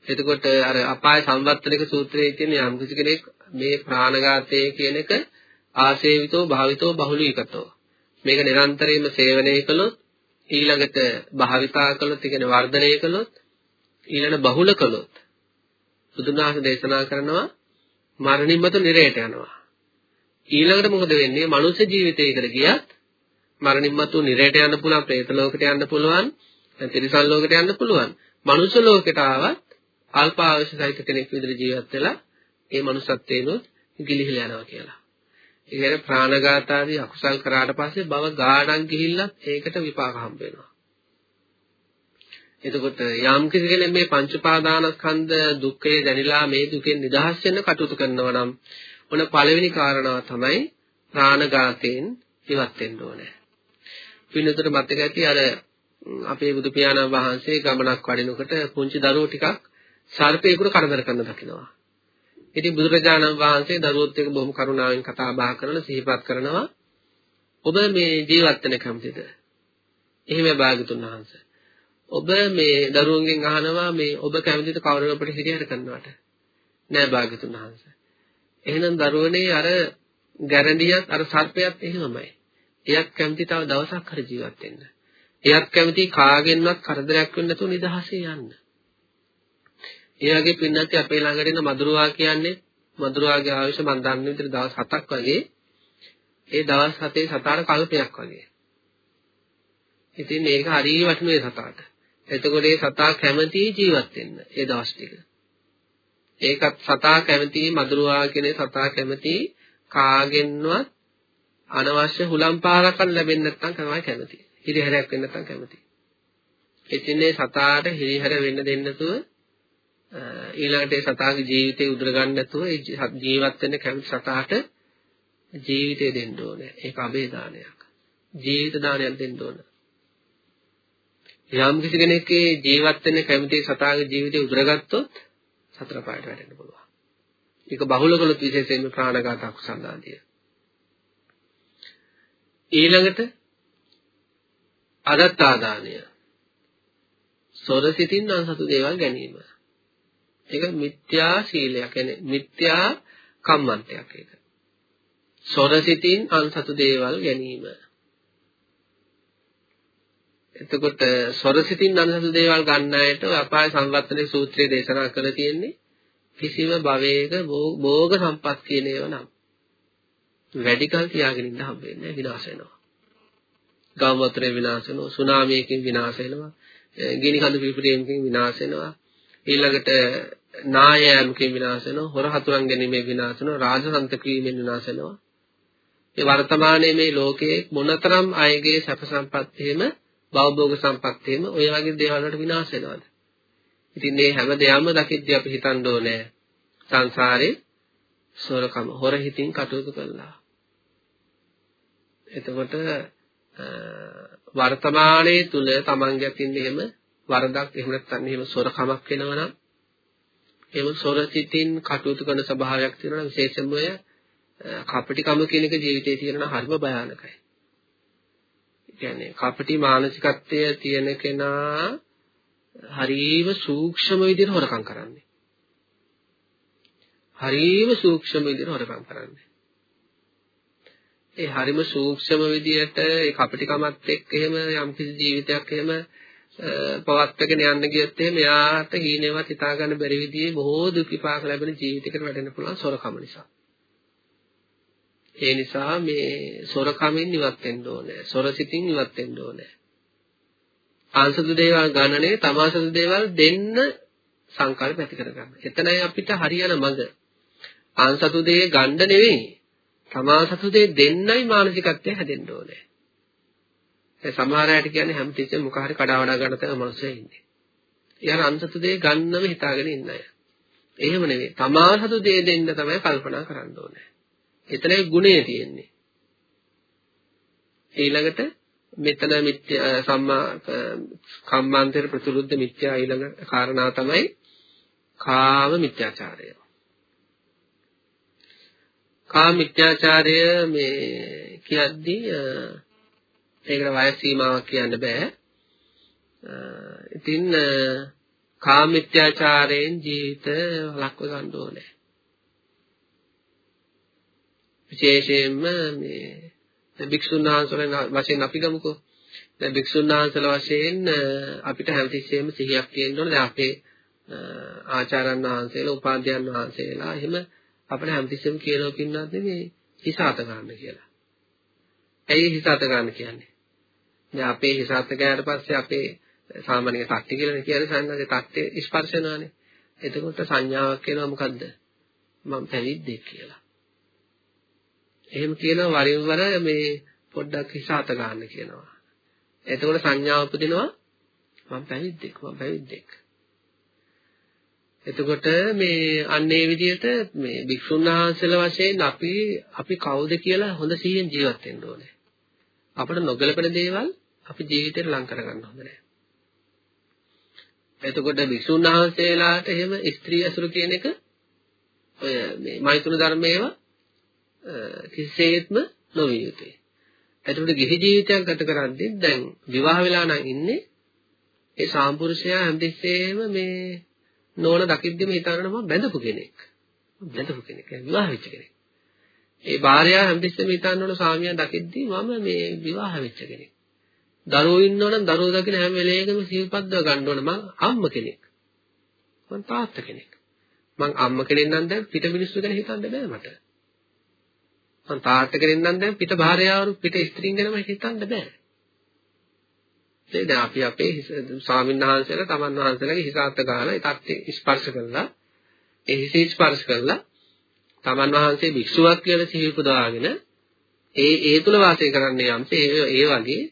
එතකොට අර අපාය සංවත්තනික සූත්‍රයේ තියෙන යම් කිසි කෙනෙක් මේ ප්‍රාණඝාතය කියන එක ආසේවිතෝ භාවිතෝ බහුලීකතෝ මේක නිරන්තරයෙන්ම සේවනය කළොත් ඊළඟට භාවිතා කළොත් ඒ කියන්නේ වර්ධනය කළොත් ඊළඟ බහුල කළොත් බුදුන් වහන්සේ දේශනා කරනවා මරණින් මතු නිරයට යනවා. ඊළඟට මොකද වෙන්නේ? මනුෂ්‍ය ජීවිතයකට ගියත් මරණින් මතු නිරයට යන්න පුළුවන් പ്രേත ලෝකයට යන්න පුළුවන්. තිරිසන් ලෝකයට යන්න පුළුවන් මනුෂ්‍ය ලෝකයට ආවත් අල්ප ආයුෂ සහිත කෙනෙක් විදිහට ජීවත් වෙලා ඒ මනුස්සත්වේනොත් ගිලිහිලා යනවා කියලා ඒ කියන්නේ ප්‍රාණඝාත ආදී අකුසල් කරාට පස්සේ භව ගාණක් ගිහිල්ලත් ඒකට විපාක හම්බ වෙනවා. එතකොට යම් කිසි කෙනෙක් මේ පංච පාදානස්කන්ධ දුක්ඛේ දැනিলা මේ දුකෙන් නිදහස් වෙන්න කටයුතු කරනවා නම් ඔන පළවෙනි කාරණාව තමයි ප්‍රාණඝාතයෙන් ඉවත් වෙන්න ඕනේ. පින්නතර මතක ඇති අර අපේ බුදු පියාණන් වහන්සේ ගමනක් වඩිනකොට පුංචි දරුවෝ ටිකක් සර්පේකුට කරදර කරන දකිනවා. ඉතින් බුදුරජාණන් වහන්සේ දරුවොත් එක්ක බොහොම කරුණාවෙන් කතා බහ කරන සිහිපත් කරනවා ඔබ මේ ජීවත් වෙන කැමතිද? එහෙම භාගතුන් වහන්සේ. ඔබ මේ දරුවන්ගෙන් අහනවා මේ ඔබ කැමතිද කවුරුන් අපිට හිරියට කරනවට? නෑ භාගතුන් වහන්සේ. එහෙනම් දරුවනේ අර ගැරන්ඩියත් අර සර්පයත් එහෙමමයි. එයත් කැමති තව දවසක් හරි ජීවත් වෙන්න. එයත් කැමති කාගෙන්වත් කරදරයක් වෙන්නේ නැතුව නිදහසේ යන්න. ඒ වගේ පින්නත් අපේ ළඟට එන මදුරුවා කියන්නේ මදුරුවාගේ ආයුෂ මම දන්න විදිහට දවස් 7ක් වගේ ඒ දවස් 7 සතාට කල්පයක් වගේ. ඉතින් මේක හරිය වටිනේ සතාට. එතකොට ඒ සතා කැමති ජීවත් වෙන්න ඒ දවස් ටික. ඒකත් සතා කැමති මදුරුවා කියන සතා කැමති කාගෙන්වත් අනවශ්‍ය හුලම් පාරක් ලැබෙන්නේ නැත්නම් තමයි කැමති. හිරිහැරයක් වෙන්න නැත්නම් කැමති. ඉතින් මේ සතාට හිරිහැර වෙන්න දෙන්න නැතුව ඊළඟට ඒ සතාගේ ජීවිතේ උදුර ගන්න නැතුව ඒ ජීවත් වෙන්න කැමති සතාට ජීවිතය දෙන්න ඕනේ. ඒක අබේ දානයක්. ජීවිත දානයක් දෙන්න ඕන. යම් කිසි කෙනෙක්ගේ ජීවත් වෙන්න කැමති සතාගේ ජීවිතේ උදුරගත්තොත් සතර පායට වැටෙන්න පුළුවන්. ඒක බහුල කළොත් විශේෂයෙන්ම ප්‍රාණඝාත අකුසල ආදිය. ඊළඟට අදත්තාදානය. සොරසිතින් අන්සතු දේවල් ගැනීම. ඒක මිත්‍යා සීලයක්. කියන්නේ මිත්‍යා කම්මන්තයක් ඒක. සොරසිතින් අන්සතු දේවල් ගැනීම. එතකොට සොරසිතින් අන්සතු දේවල් ගන්න අයට අපාය සංවර්ධනයේ සූත්‍රයේ දේශනා කරලා තියෙන්නේ කිසිම භවයක භෝග සම්පත් කියන ඒවා නම් වැඩි කල තියාගෙන ඉන්න හම්බෙන්නේ විනාශ වෙනවා. ගම් වතුරේ විනාශ වෙනවා, සුනාමියකින් විනාශ වෙනවා, ගිනි කඳු පිපිරීමකින් විනාශ වෙනවා. ඊළඟට නායයන්කින් විනාශ වෙනවා. හොර හතුරන් ගැනීමෙන් විනාශ වෙනවා. රාජසන්ත කීමෙන් විනාශ වෙනවා. මේ වර්තමානයේ මේ ලෝකයේ මොනතරම් අයගේ සැප සම්පත් එහෙම භවභෝග සම්පත් එහෙම ඔය වගේ දේවල් වලට විනාශ වෙනවාද? ඉතින් මේ හැම දෙයක්ම දකිද්දී අපි හිතන්න ඕනේ සංසාරේ සොරකම හොර හිතින් කටයුතු කළා. එතකොට වර්තමානයේ තුල තමන්ගේ අතින් එහෙම වරදක් එහෙම නැත්නම් එහෙම සොරකමක් වෙනවා නම් එහෙම සොරසිතින් කටයුතු කරන ස්වභාවයක් තියෙනවා විශේෂයෙන්ම ඔය කපටිකම කියන එක ජීවිතේ තියෙනවා හරිම භයානකයි. කියන්නේ කපටි මානසිකත්වය තියෙන කෙනා හරිම සූක්ෂම විදිහට හොරකම් කරන්නේ. හරිම සූක්ෂම විදිහට හොරකම් කරන්නේ. ඒ හරිම සූක්ෂම විදියට ඒ කපටිකමත් එක්ක එහෙම යම්කිසි ජීවිතයක් එහෙම පවත්වාගෙන යන්න ගියොත් එහෙම එයාට හීනෙවත් හිතා ගන්න බැරි විදිහේ බොහෝ දුක් විපාක ලැබෙන ජීවිතයකට වැටෙන්න පුළුවන් සොරකම නිසා. ඒ නිසා මේ සොරකමින් ඉවත් වෙන්න ඕනේ. සොරසිතින් ඉවත් වෙන්න ඕනේ. ආංශද දේවල් ගණනේ තමාසද දේවල් දෙන්න සංකල්ප ඇති කරගන්න. එතනයි අපිට හරියන මඟ. ආංශතු දේ ගන්න නෙවෙයි. තමාසතු දේ දෙන්නයි මානසිකත්වය හැදෙන්න ඕනේ. ඒ සමහර අයට කියන්නේ හැමතිස්සෙම මොක හරි කඩා වඩා ගන්න තමයි මනුස්සය ඉන්නේ. ඊයන් අන්සතු දේ ගන්නම හිතාගෙන ඉන්න අය. එහෙම නෙවෙයි. තමාසතු දේ දෙන්න තමයි කල්පනා කරන්න ඕනේ. එතනයි ගුණය තියෙන්නේ. ඊළඟට මෙතන මිත්‍යා සම්මා කම්මාන්තර ප්‍රතිරුද්ධ මිත්‍යා ඊළඟ කාරණා තමයි කාම මිත්‍යාචාරය. කාම මිත්‍යාචාරය මේ කියද්දී ඒකට වයස් සීමාවක් කියන්න බෑ. ඉතින් කාම මිත්‍යාචාරයෙන් ජීවිත වළක්ව ගන්න ඕනේ. විශේෂයෙන්ම මේ භික්ෂුන් වහන්සේලා වශයෙන් අපි ගමුකෝ. දැන් භික්ෂුන් වහන්සේලා වශයෙන් අපිට හැමතිස්සෙම සිහියක් තියෙන්න ඕනේ. දැන් අපේ ආචාර්යයන් වහන්සේලා, උපාධ්‍යයන් වහන්සේලා එහෙම අපිට හැමතිස්සෙම කියනවා පින්නත් නෙමෙයි හිස අත ගන්න කියලා. ඇයි හිස අත ගන්න කියන්නේ? දැන් අපේ හිස අත ගෑනට පස්සේ අපේ සාමාන්‍ය තට්ටි කියලානේ කියන්නේ සංඥාගේ තට්ටේ ස්පර්ශ වෙනවානේ. එතකොට සංඥාවක් එනවා මොකද්ද? මම පැවිද්දෙක් කියලා. එහෙම කියනවා වරින් වර මේ පොඩ්ඩක් හිස අත ගන්න කියනවා. එතකොට සංඥාව උපදිනවා මම පැවිද්දෙක් මම පැවිද්දෙක්. එතකොට මේ අන්නේ විදිහට මේ භික්ෂුන් වහන්සේලා වශයෙන් අපි අපි කවුද කියලා හොඳ සිහියෙන් ජීවත් වෙන්න ඕනේ. අපිට නොගැලපෙන දේවල් අපි ජීවිතේට ලං කරගන්න හොඳ නැහැ. එතකොට භික්ෂුන් වහන්සේලාට එහෙම ස්ත්‍රී අසුරු කියන එක ඔය මේ මෛත්‍ර ධර්මයේව කිසිසේත්ම නොවිය යුතුයි. එතකොට ගිහි ජීවිතයක් ගත කරද්දී දැන් විවාහ වෙලා නම් ඉන්නේ ඒ සාම්පුරුෂයා හැමතිස්සෙම මේ නෝන දකිද්දිම හිතනවා මම බැඳපු කෙනෙක්. බැඳපු කෙනෙක්. විවාහ වෙච්ච කෙනෙක්. ඒ භාර්යාව හැමතිස්සෙම හිතන්න ඕන සාමියා දකිද්දි මම මේ විවාහ වෙච්ච කෙනෙක්. දරුවෝ ඉන්නවනම් දරුවෝ දකින හැම වෙලේකම සිව්පද්දව ගන්න ඕන මං අම්ම කෙනෙක්. මං තාත්තා කෙනෙක්. මං අම්ම කෙනෙක් නම් දැන් පිට මිනිස්සු ගැන හිතන්න බෑ මට. මං තාත්තා කෙනෙක් නම් දැන් පිට භාර්යාවරු පිට ස්ත්‍රීන් ගැනම හිතන්න බෑ. ඒ දැන් අපි අපේ ස්වාමීන් වහන්සේලා තමන් වහන්සේලාගේ හිස අත ගාලා ඒ තත්ත්වේ ස්පර්ශ කරලා ඒ හිස ස්පර්ශ කරලා තමන් වහන්සේ භික්ෂුවක් කියලා සිහි උපදවාගෙන ඒ ඒ තුල වාසය කරන්නේ යම්සේ ඒ වගේ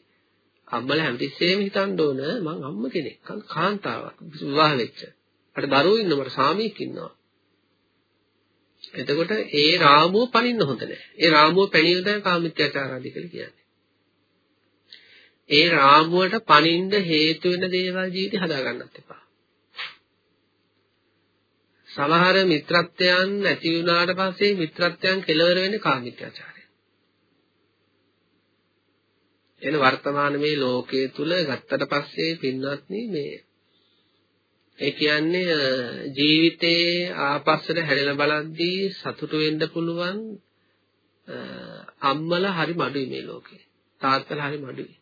අම්මලා හැමතිස්සෙම හිතන්න ඕන මං අම්ම කෙනෙක් කාන්තාවක් විවාහ වෙච්ච. අර දරුවෝ ඉන්න මට සාමියෙක් ඉන්නවා. එතකොට ඒ රාමුව පනින්න හොඳ නැහැ. ඒ රාමුව පැනියන තමයි කාමිත්‍යාචාරාදී කියලා කියන්නේ. ඒ රාමුවට පනින්න හේතු වෙන දේවල් ජීවිතේ හදාගන්නත් එපා. සමහර මිත්‍රත්වයන් ඇති වුණාට පස්සේ මිත්‍රත්වයන් කෙලවර වෙන්නේ කාමිත්‍යාචාරය. එන වර්තමාන මේ ලෝකයේ තුල ගත්තට පස්සේ පින්වත්නි මේ ඒ කියන්නේ ජීවිතේ ආපස්සට හැරිලා බලද්දී සතුටු වෙන්න පුළුවන් අම්මලා හරි මඩුයි මේ ලෝකේ. තාත්තලා හරි මඩුයි.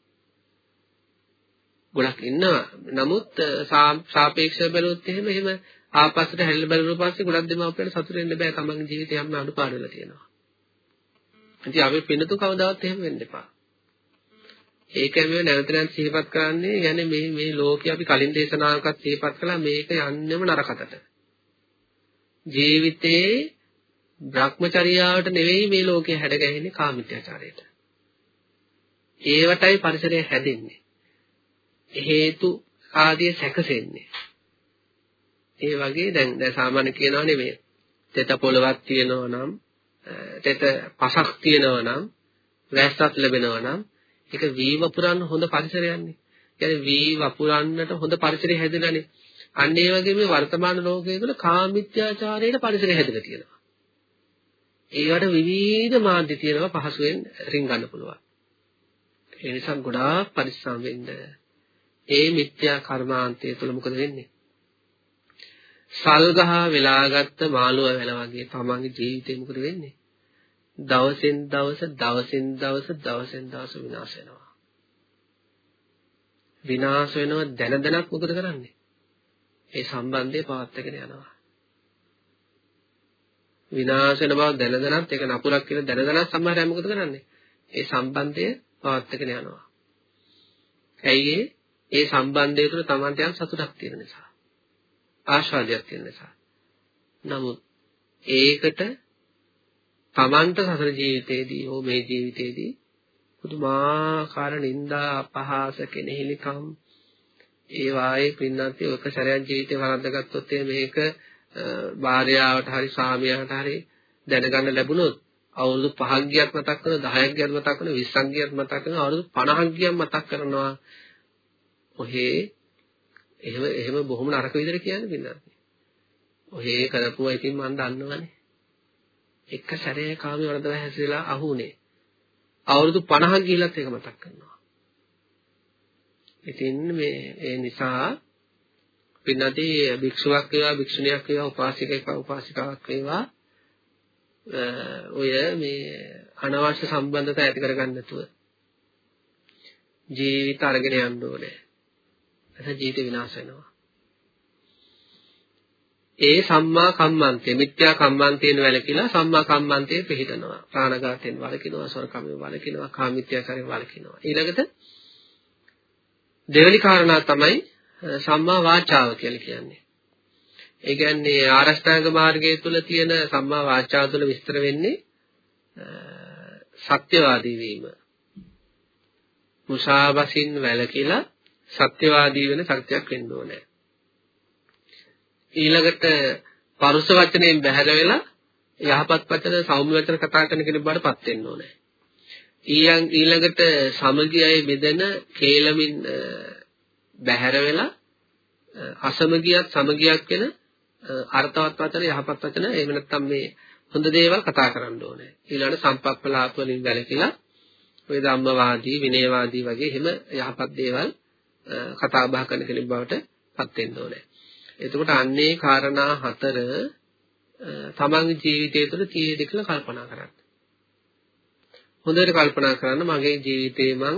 ගොඩක් ඉන්නවා. නමුත් සාපේක්ෂව බැලුවොත් එහෙම එහෙම ආපස්සට හැරිලා බලන පස්සේ ගොඩක් දෙමාපියන්ට සතුටු වෙන්න බෑ. තමන්ගේ ජීවිතේ යම් අඩුපාඩු වෙලා තියෙනවා. ඉතින් අපි පින්නතු කවදාවත් එහෙම වෙන්න එපා. ඒක මේ නැවත නැවත සිහිපත් කරන්නේ يعني මේ මේ ලෝකේ අපි කලින් දේශනාවකත් සිහිපත් කළා මේක යන්නෙම නරකටට. ජීවිතේ භ්‍රමචර්යාවට නෙවෙයි මේ ලෝකේ හැඩගැහෙන්නේ කාමිත්‍යාචාරයට. ඒවටයි පරිසරය හැදෙන්නේ. හේතු ආදිය සැකසෙන්නේ. ඒ වගේ දැන් දැන් සාමාන්‍ය කියනවා නෙමෙයි. තෙත පොළවක් තියෙනවා නම් තෙත පසක් තියෙනවා නම් වැස්සක් ලැබෙනවා නම් ඒක වී වපුරන්න හොඳ පරිසරයක්නේ. කියන්නේ වී වපුරන්නට හොඳ පරිසරය හැදෙලානේ. අන්න ඒ වගේ මේ වර්තමාන ලෝකයේ තුල කාමිත්‍යාචාරයේ පරිසරය හැදලා තියෙනවා. ඒවට විවිධ මාධ්‍ය තියෙනවා පහසුවෙන් රින් ගන්න පුළුවන්. ඒ නිසා ගොඩාක් පරිස්සම් වෙන්න. ඒ මිත්‍යා කර්මාන්තය තුල මොකද වෙන්නේ? සල්ගහ වෙලාගත්ත මාළුව වැල වගේ තමන්ගේ ජීවිතේ මොකද වෙන්නේ? දවසින් දවස දවසින් දවස දවසින් දවස විනාශ වෙනවා. විනාශ වෙනව දැන දැනත් මොකද කරන්නේ? ඒ සම්බන්ධය පවත්වාගෙන යනවා. විනාශ වෙන බව දැන දැනත් ඒක නපුරක් කියලා දැන දැනත් සමහර අය මොකද කරන්නේ? ඒ සම්බන්ධය පවත්වාගෙන යනවා. ඇයි ඒ සම්බන්ධය තුළ Tamanට යම් සතුටක් තියෙන නිසා. ආශාදයක් තියෙන නිසා. නමුත් ඒකට Tamanට සසර ජීවිතේදී හෝ මේ ජීවිතේදී පුදුමාකාර නිന്ദා අපහාස කෙනෙහිලිකම් ඒ වායේ පින්නන්ති ඔක සැරයක් ජීවිතේ වරද්දාගත්තොත් මේක භාර්යාවට හරි ස්වාමියාට හරි දැනගන්න ලැබුණොත් අවුරුදු 5ක් ගියත් මතක් කරනවා 10ක් ගියත් මතක් කරනවා 20ක් ගියත් මතක් කරනවා අවුරුදු 50ක් ගියත් මතක් කරනවා ඔහේ එහෙම එහෙම බොහොම නරක විදිහට කියන්නේ පින්නන්ති ඔහේ කරපුවා ඉතින් මම දන්නවනේ. එක සැරේ කාමයේ වරදව හැසිරලා අහුනේ. අවුරුදු 50ක් ගිහිල්ලත් ඒක මතක් කරනවා. ඉතින් මේ ඒ නිසා පින්නදී භික්ෂුවක් වේවා භික්ෂුණියක් වේවා උපාසිකයෙක් උපාසිකාවක් වේවා ඔය මේ අනවශ්‍ය සම්බන්ධතා ඇති කරගන්න නැතුව ජීවිත අරගෙන යන්න ඕනේ. එතන ජීවිත විනාශ වෙනවා. ඒ සම්මා කම්මන්තේ මිත්‍යා කම්මන්තේන වැළකීලා සම්මා කම්මන්තේ පිළිහිටනවා. ප්‍රාණඝාතයෙන් වළකිනවා, සොරකමෙන් වළකිනවා, කාමිත්‍යාචාරයෙන් වළකිනවා. ඊළඟට දෙවෙනි කාරණා තමයි සම්මා වාචාව කියලා කියන්නේ. ඒ කියන්නේ ආරෂ්ඨාංග මාර්ගය තුල තියෙන සම්මා වාචාව තුල විස්තර වෙන්නේ සත්‍යවාදී වීම. මුසාවසින් වැළකීලා සත්‍යවාදී වෙන සත්‍යයක් වෙන්න ඕනේ. ඊළඟට පරුස වචනයෙන් බැහැර වෙලා යහපත් වචන සෞම්‍ය වචන කතා කරන කෙනෙක් බවට පත් වෙන්න ඕනේ. ඊළඟට සමගියයි බෙදෙන කේලමින් බැහැර වෙලා අසමගියත් සමගියක් වෙන අර්ථවත් වචන යහපත් වචන එහෙම නැත්නම් මේ හොඳ දේවල් කතා කරන්න ඕනේ. ඊළඟට සම්පක්පලාප වලින් වැළකීලා ඔය ධම්මවාදී විනයවාදී වගේ එහෙම යහපත් දේවල් කතා බහ කරන කෙනෙක් බවට පත් වෙන්න ඕනේ. එතකොට අන්නේ කාරණා හතර තමන්ගේ ජීවිතය තුළ තියෙද කියලා කල්පනා කරන්න. හොඳට කල්පනා කරන්න මගේ ජීවිතේ මං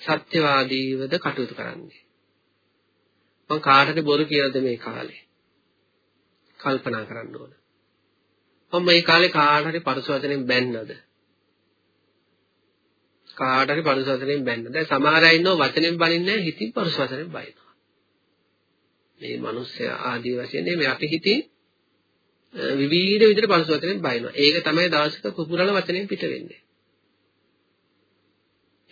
සත්‍යවාදීවද කටයුතු කරන්නේ. මං කාටද බොරු කියලාද මේ කාලේ? කල්පනා කරන්න ඕන. මම මේ කාලේ කාට හරි පරස වචනෙන් බැන්නද? කාට හරි පරස වචනෙන් බැන්නද? දැන් සමහර අය ඉන්නව වචනෙන් බනින්නේ නැහැ හිතින් පරස වචනෙන් බයිනවා. මේ මිනිස්සයා ආදී වශයෙන් මේ අපි හිතින් විවිධ විදිහට පරස වචනෙන් බයිනවා. ඒක තමයි දවසක කුපුරල වචනෙන් පිට වෙන්නේ.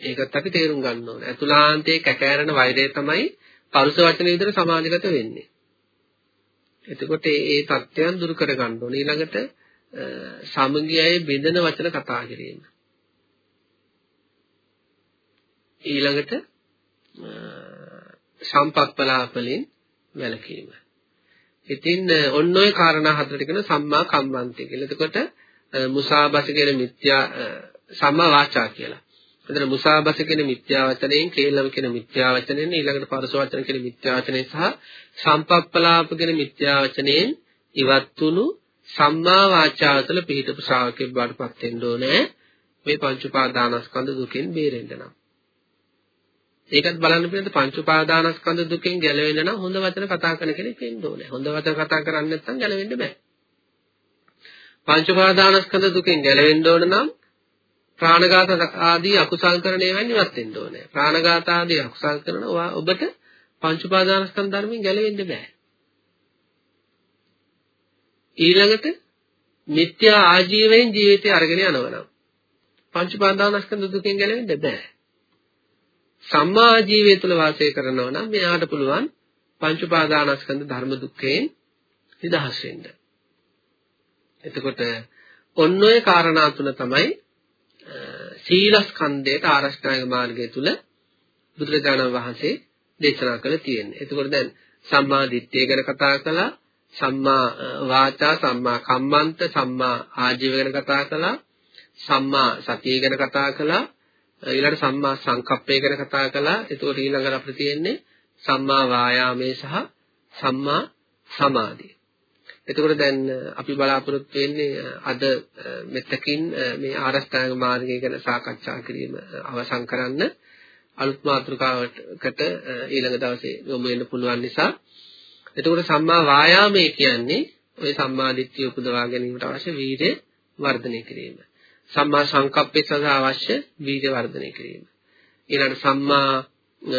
ඒකත් අපි තේරුම් ගන්න ඕනේ. අතුලාන්තයේ කැකෑරෙන වෛරය තමයි පරුස වචන විදිහට සමාජගත වෙන්නේ. එතකොට ඒ தත්ත්වයන් දුරු කර ගන්න ඕනේ. ඊළඟට සමගියයේ බෙදෙන වචන කතා කිරීම. ඊළඟට සම්පප්පලාපලෙන් වැළකීම. ඉතින් ඔන්න ඔය කාරණා හතරට කියන සම්මා කම්මන්තය කියලා. එතකොට මුසාබස කියන මිත්‍යා සම්මා වාචා කියලා. එතන මුසාබස කියන මිත්‍යා වචනයෙන් කේලම කියන මිත්‍යා වචනයෙන් ඊළඟට පරස වචන කියන මිත්‍යා වචනයෙන් සහ සම්පප්පලාප කියන මිත්‍යා වචනයෙන් ඉවත් වුණු සම්මා වාචාව තුළ පිහිටපු ශ්‍රාවකෙක් බවටපත් වෙන්න ඕනේ මේ පංච උපාදානස්කන්ධ දුකෙන් බේරෙන්න නම් ඒකත් බලන්න පිළිද පංච උපාදානස්කන්ධ දුකෙන් ගැලවෙන්න නම් හොඳ වචන කතා කරන කෙනෙක් වෙන්න ඕනේ හොඳ වචන කතා කරන්නේ නැත්නම් ගැලවෙන්න බෑ පංච උපාදානස්කන්ධ දුකෙන් ගැලවෙන්න ඕන නම් ප්‍රාණඝාත ආදී අකුසල් කරන ඒවායින් ඉවත් වෙන්න ඕනේ. ප්‍රාණඝාත ආදී අකුසල් කරන ඔබට පංච උපාදානස්කන්ධ ධර්මයෙන් ගැලවෙන්න බෑ. ඊළඟට මිත්‍යා ආජීවයෙන් ජීවිතය අරගෙන යනවනම් පංච උපාදානස්කන්ධ දුකෙන් ගැලවෙන්න බෑ. සම්මා ආජීවය තුළ වාසය කරනවා නම් මෙයාට පුළුවන් පංච උපාදානස්කන්ධ ධර්ම දුක්ඛයෙන් නිදහස් වෙන්න. එතකොට ඔන්න ඔය කාරණා තුන තමයි සීලස්කන්ධයට ආරෂ්ඨාංග මාර්ගය තුල බුදුරජාණන් වහන්සේ දේශනා කළ තියෙන්නේ. එතකොට දැන් සම්මා දිට්ඨිය ගැන කතා කළා, සම්මා වාචා, සම්මා කම්මන්ත, සම්මා ආජීව ගැන කතා කළා, සම්මා සතිය ගැන කතා කළා, ඊළඟට සම්මා සංකප්පය ගැන කතා කළා. එතකොට ඊළඟට අපිට තියෙන්නේ සම්මා වායාමයේ සහ සම්මා සමාධිය. එතකොට දැන් අපි බලාපොරොත්තු වෙන්නේ අද මෙතකින් මේ ආරෂ්ඨාංග මාර්ගය ගැන සාකච්ඡා කිරීම අවසන් කරන්න අලුත් මාතෘකාවකට ඊළඟ දවසේ යොමු වෙන්න පුළුවන් නිසා එතකොට සම්මා වායාමයේ කියන්නේ ওই සම්මා දිට්ඨිය උපදවා ගැනීමට අවශ්‍ය වීර්ය වර්ධනය කිරීම. සම්මා සංකප්පේ සඳහා අවශ්‍ය වීර්ය වර්ධනය කිරීම. ඊළඟට සම්මා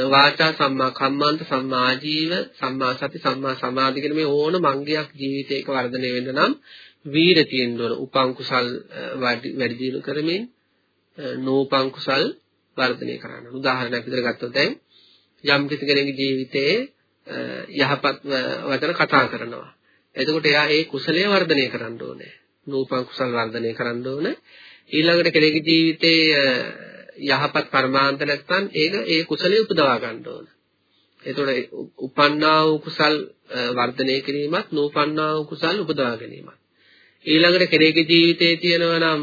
වාචා සම්මා කම්මන්ත සම්මා ආජීව සම්මා සති සම්මා සමාධි කියන මේ ඕන මංගයක් ජීවිතයක වර්ධනය වෙන්න නම් වීර තියෙන්න ඕන. උපං කුසල් වැඩි දියුණු කරමින් නෝපං කුසල් වර්ධනය කරන්න. උදාහරණයක් විදිහට ගත්තොත් දැන් යම් කිසි කෙනෙකුගේ ජීවිතයේ යහපත් වචන කතා කරනවා. එතකොට එයා ඒ කුසලයේ වර්ධනය කරන්න ඕනේ. නූපන් කුසල් වර්ධනය කරන්න ඕනේ. ඊළඟට කෙනෙකුගේ ජීවිතයේ යහපත් කර්මාන්ත නැත්නම් ඒක ඒ කුසලයේ උපදවා ගන්න ඕන. එතකොට උපන්නා වූ කුසල් වර්ධනය කිරීමත් නූපන්නා වූ කුසල් උපදවා ගැනීමත්. ඊළඟට කෙනෙකුගේ ජීවිතයේ තියෙනවා නම්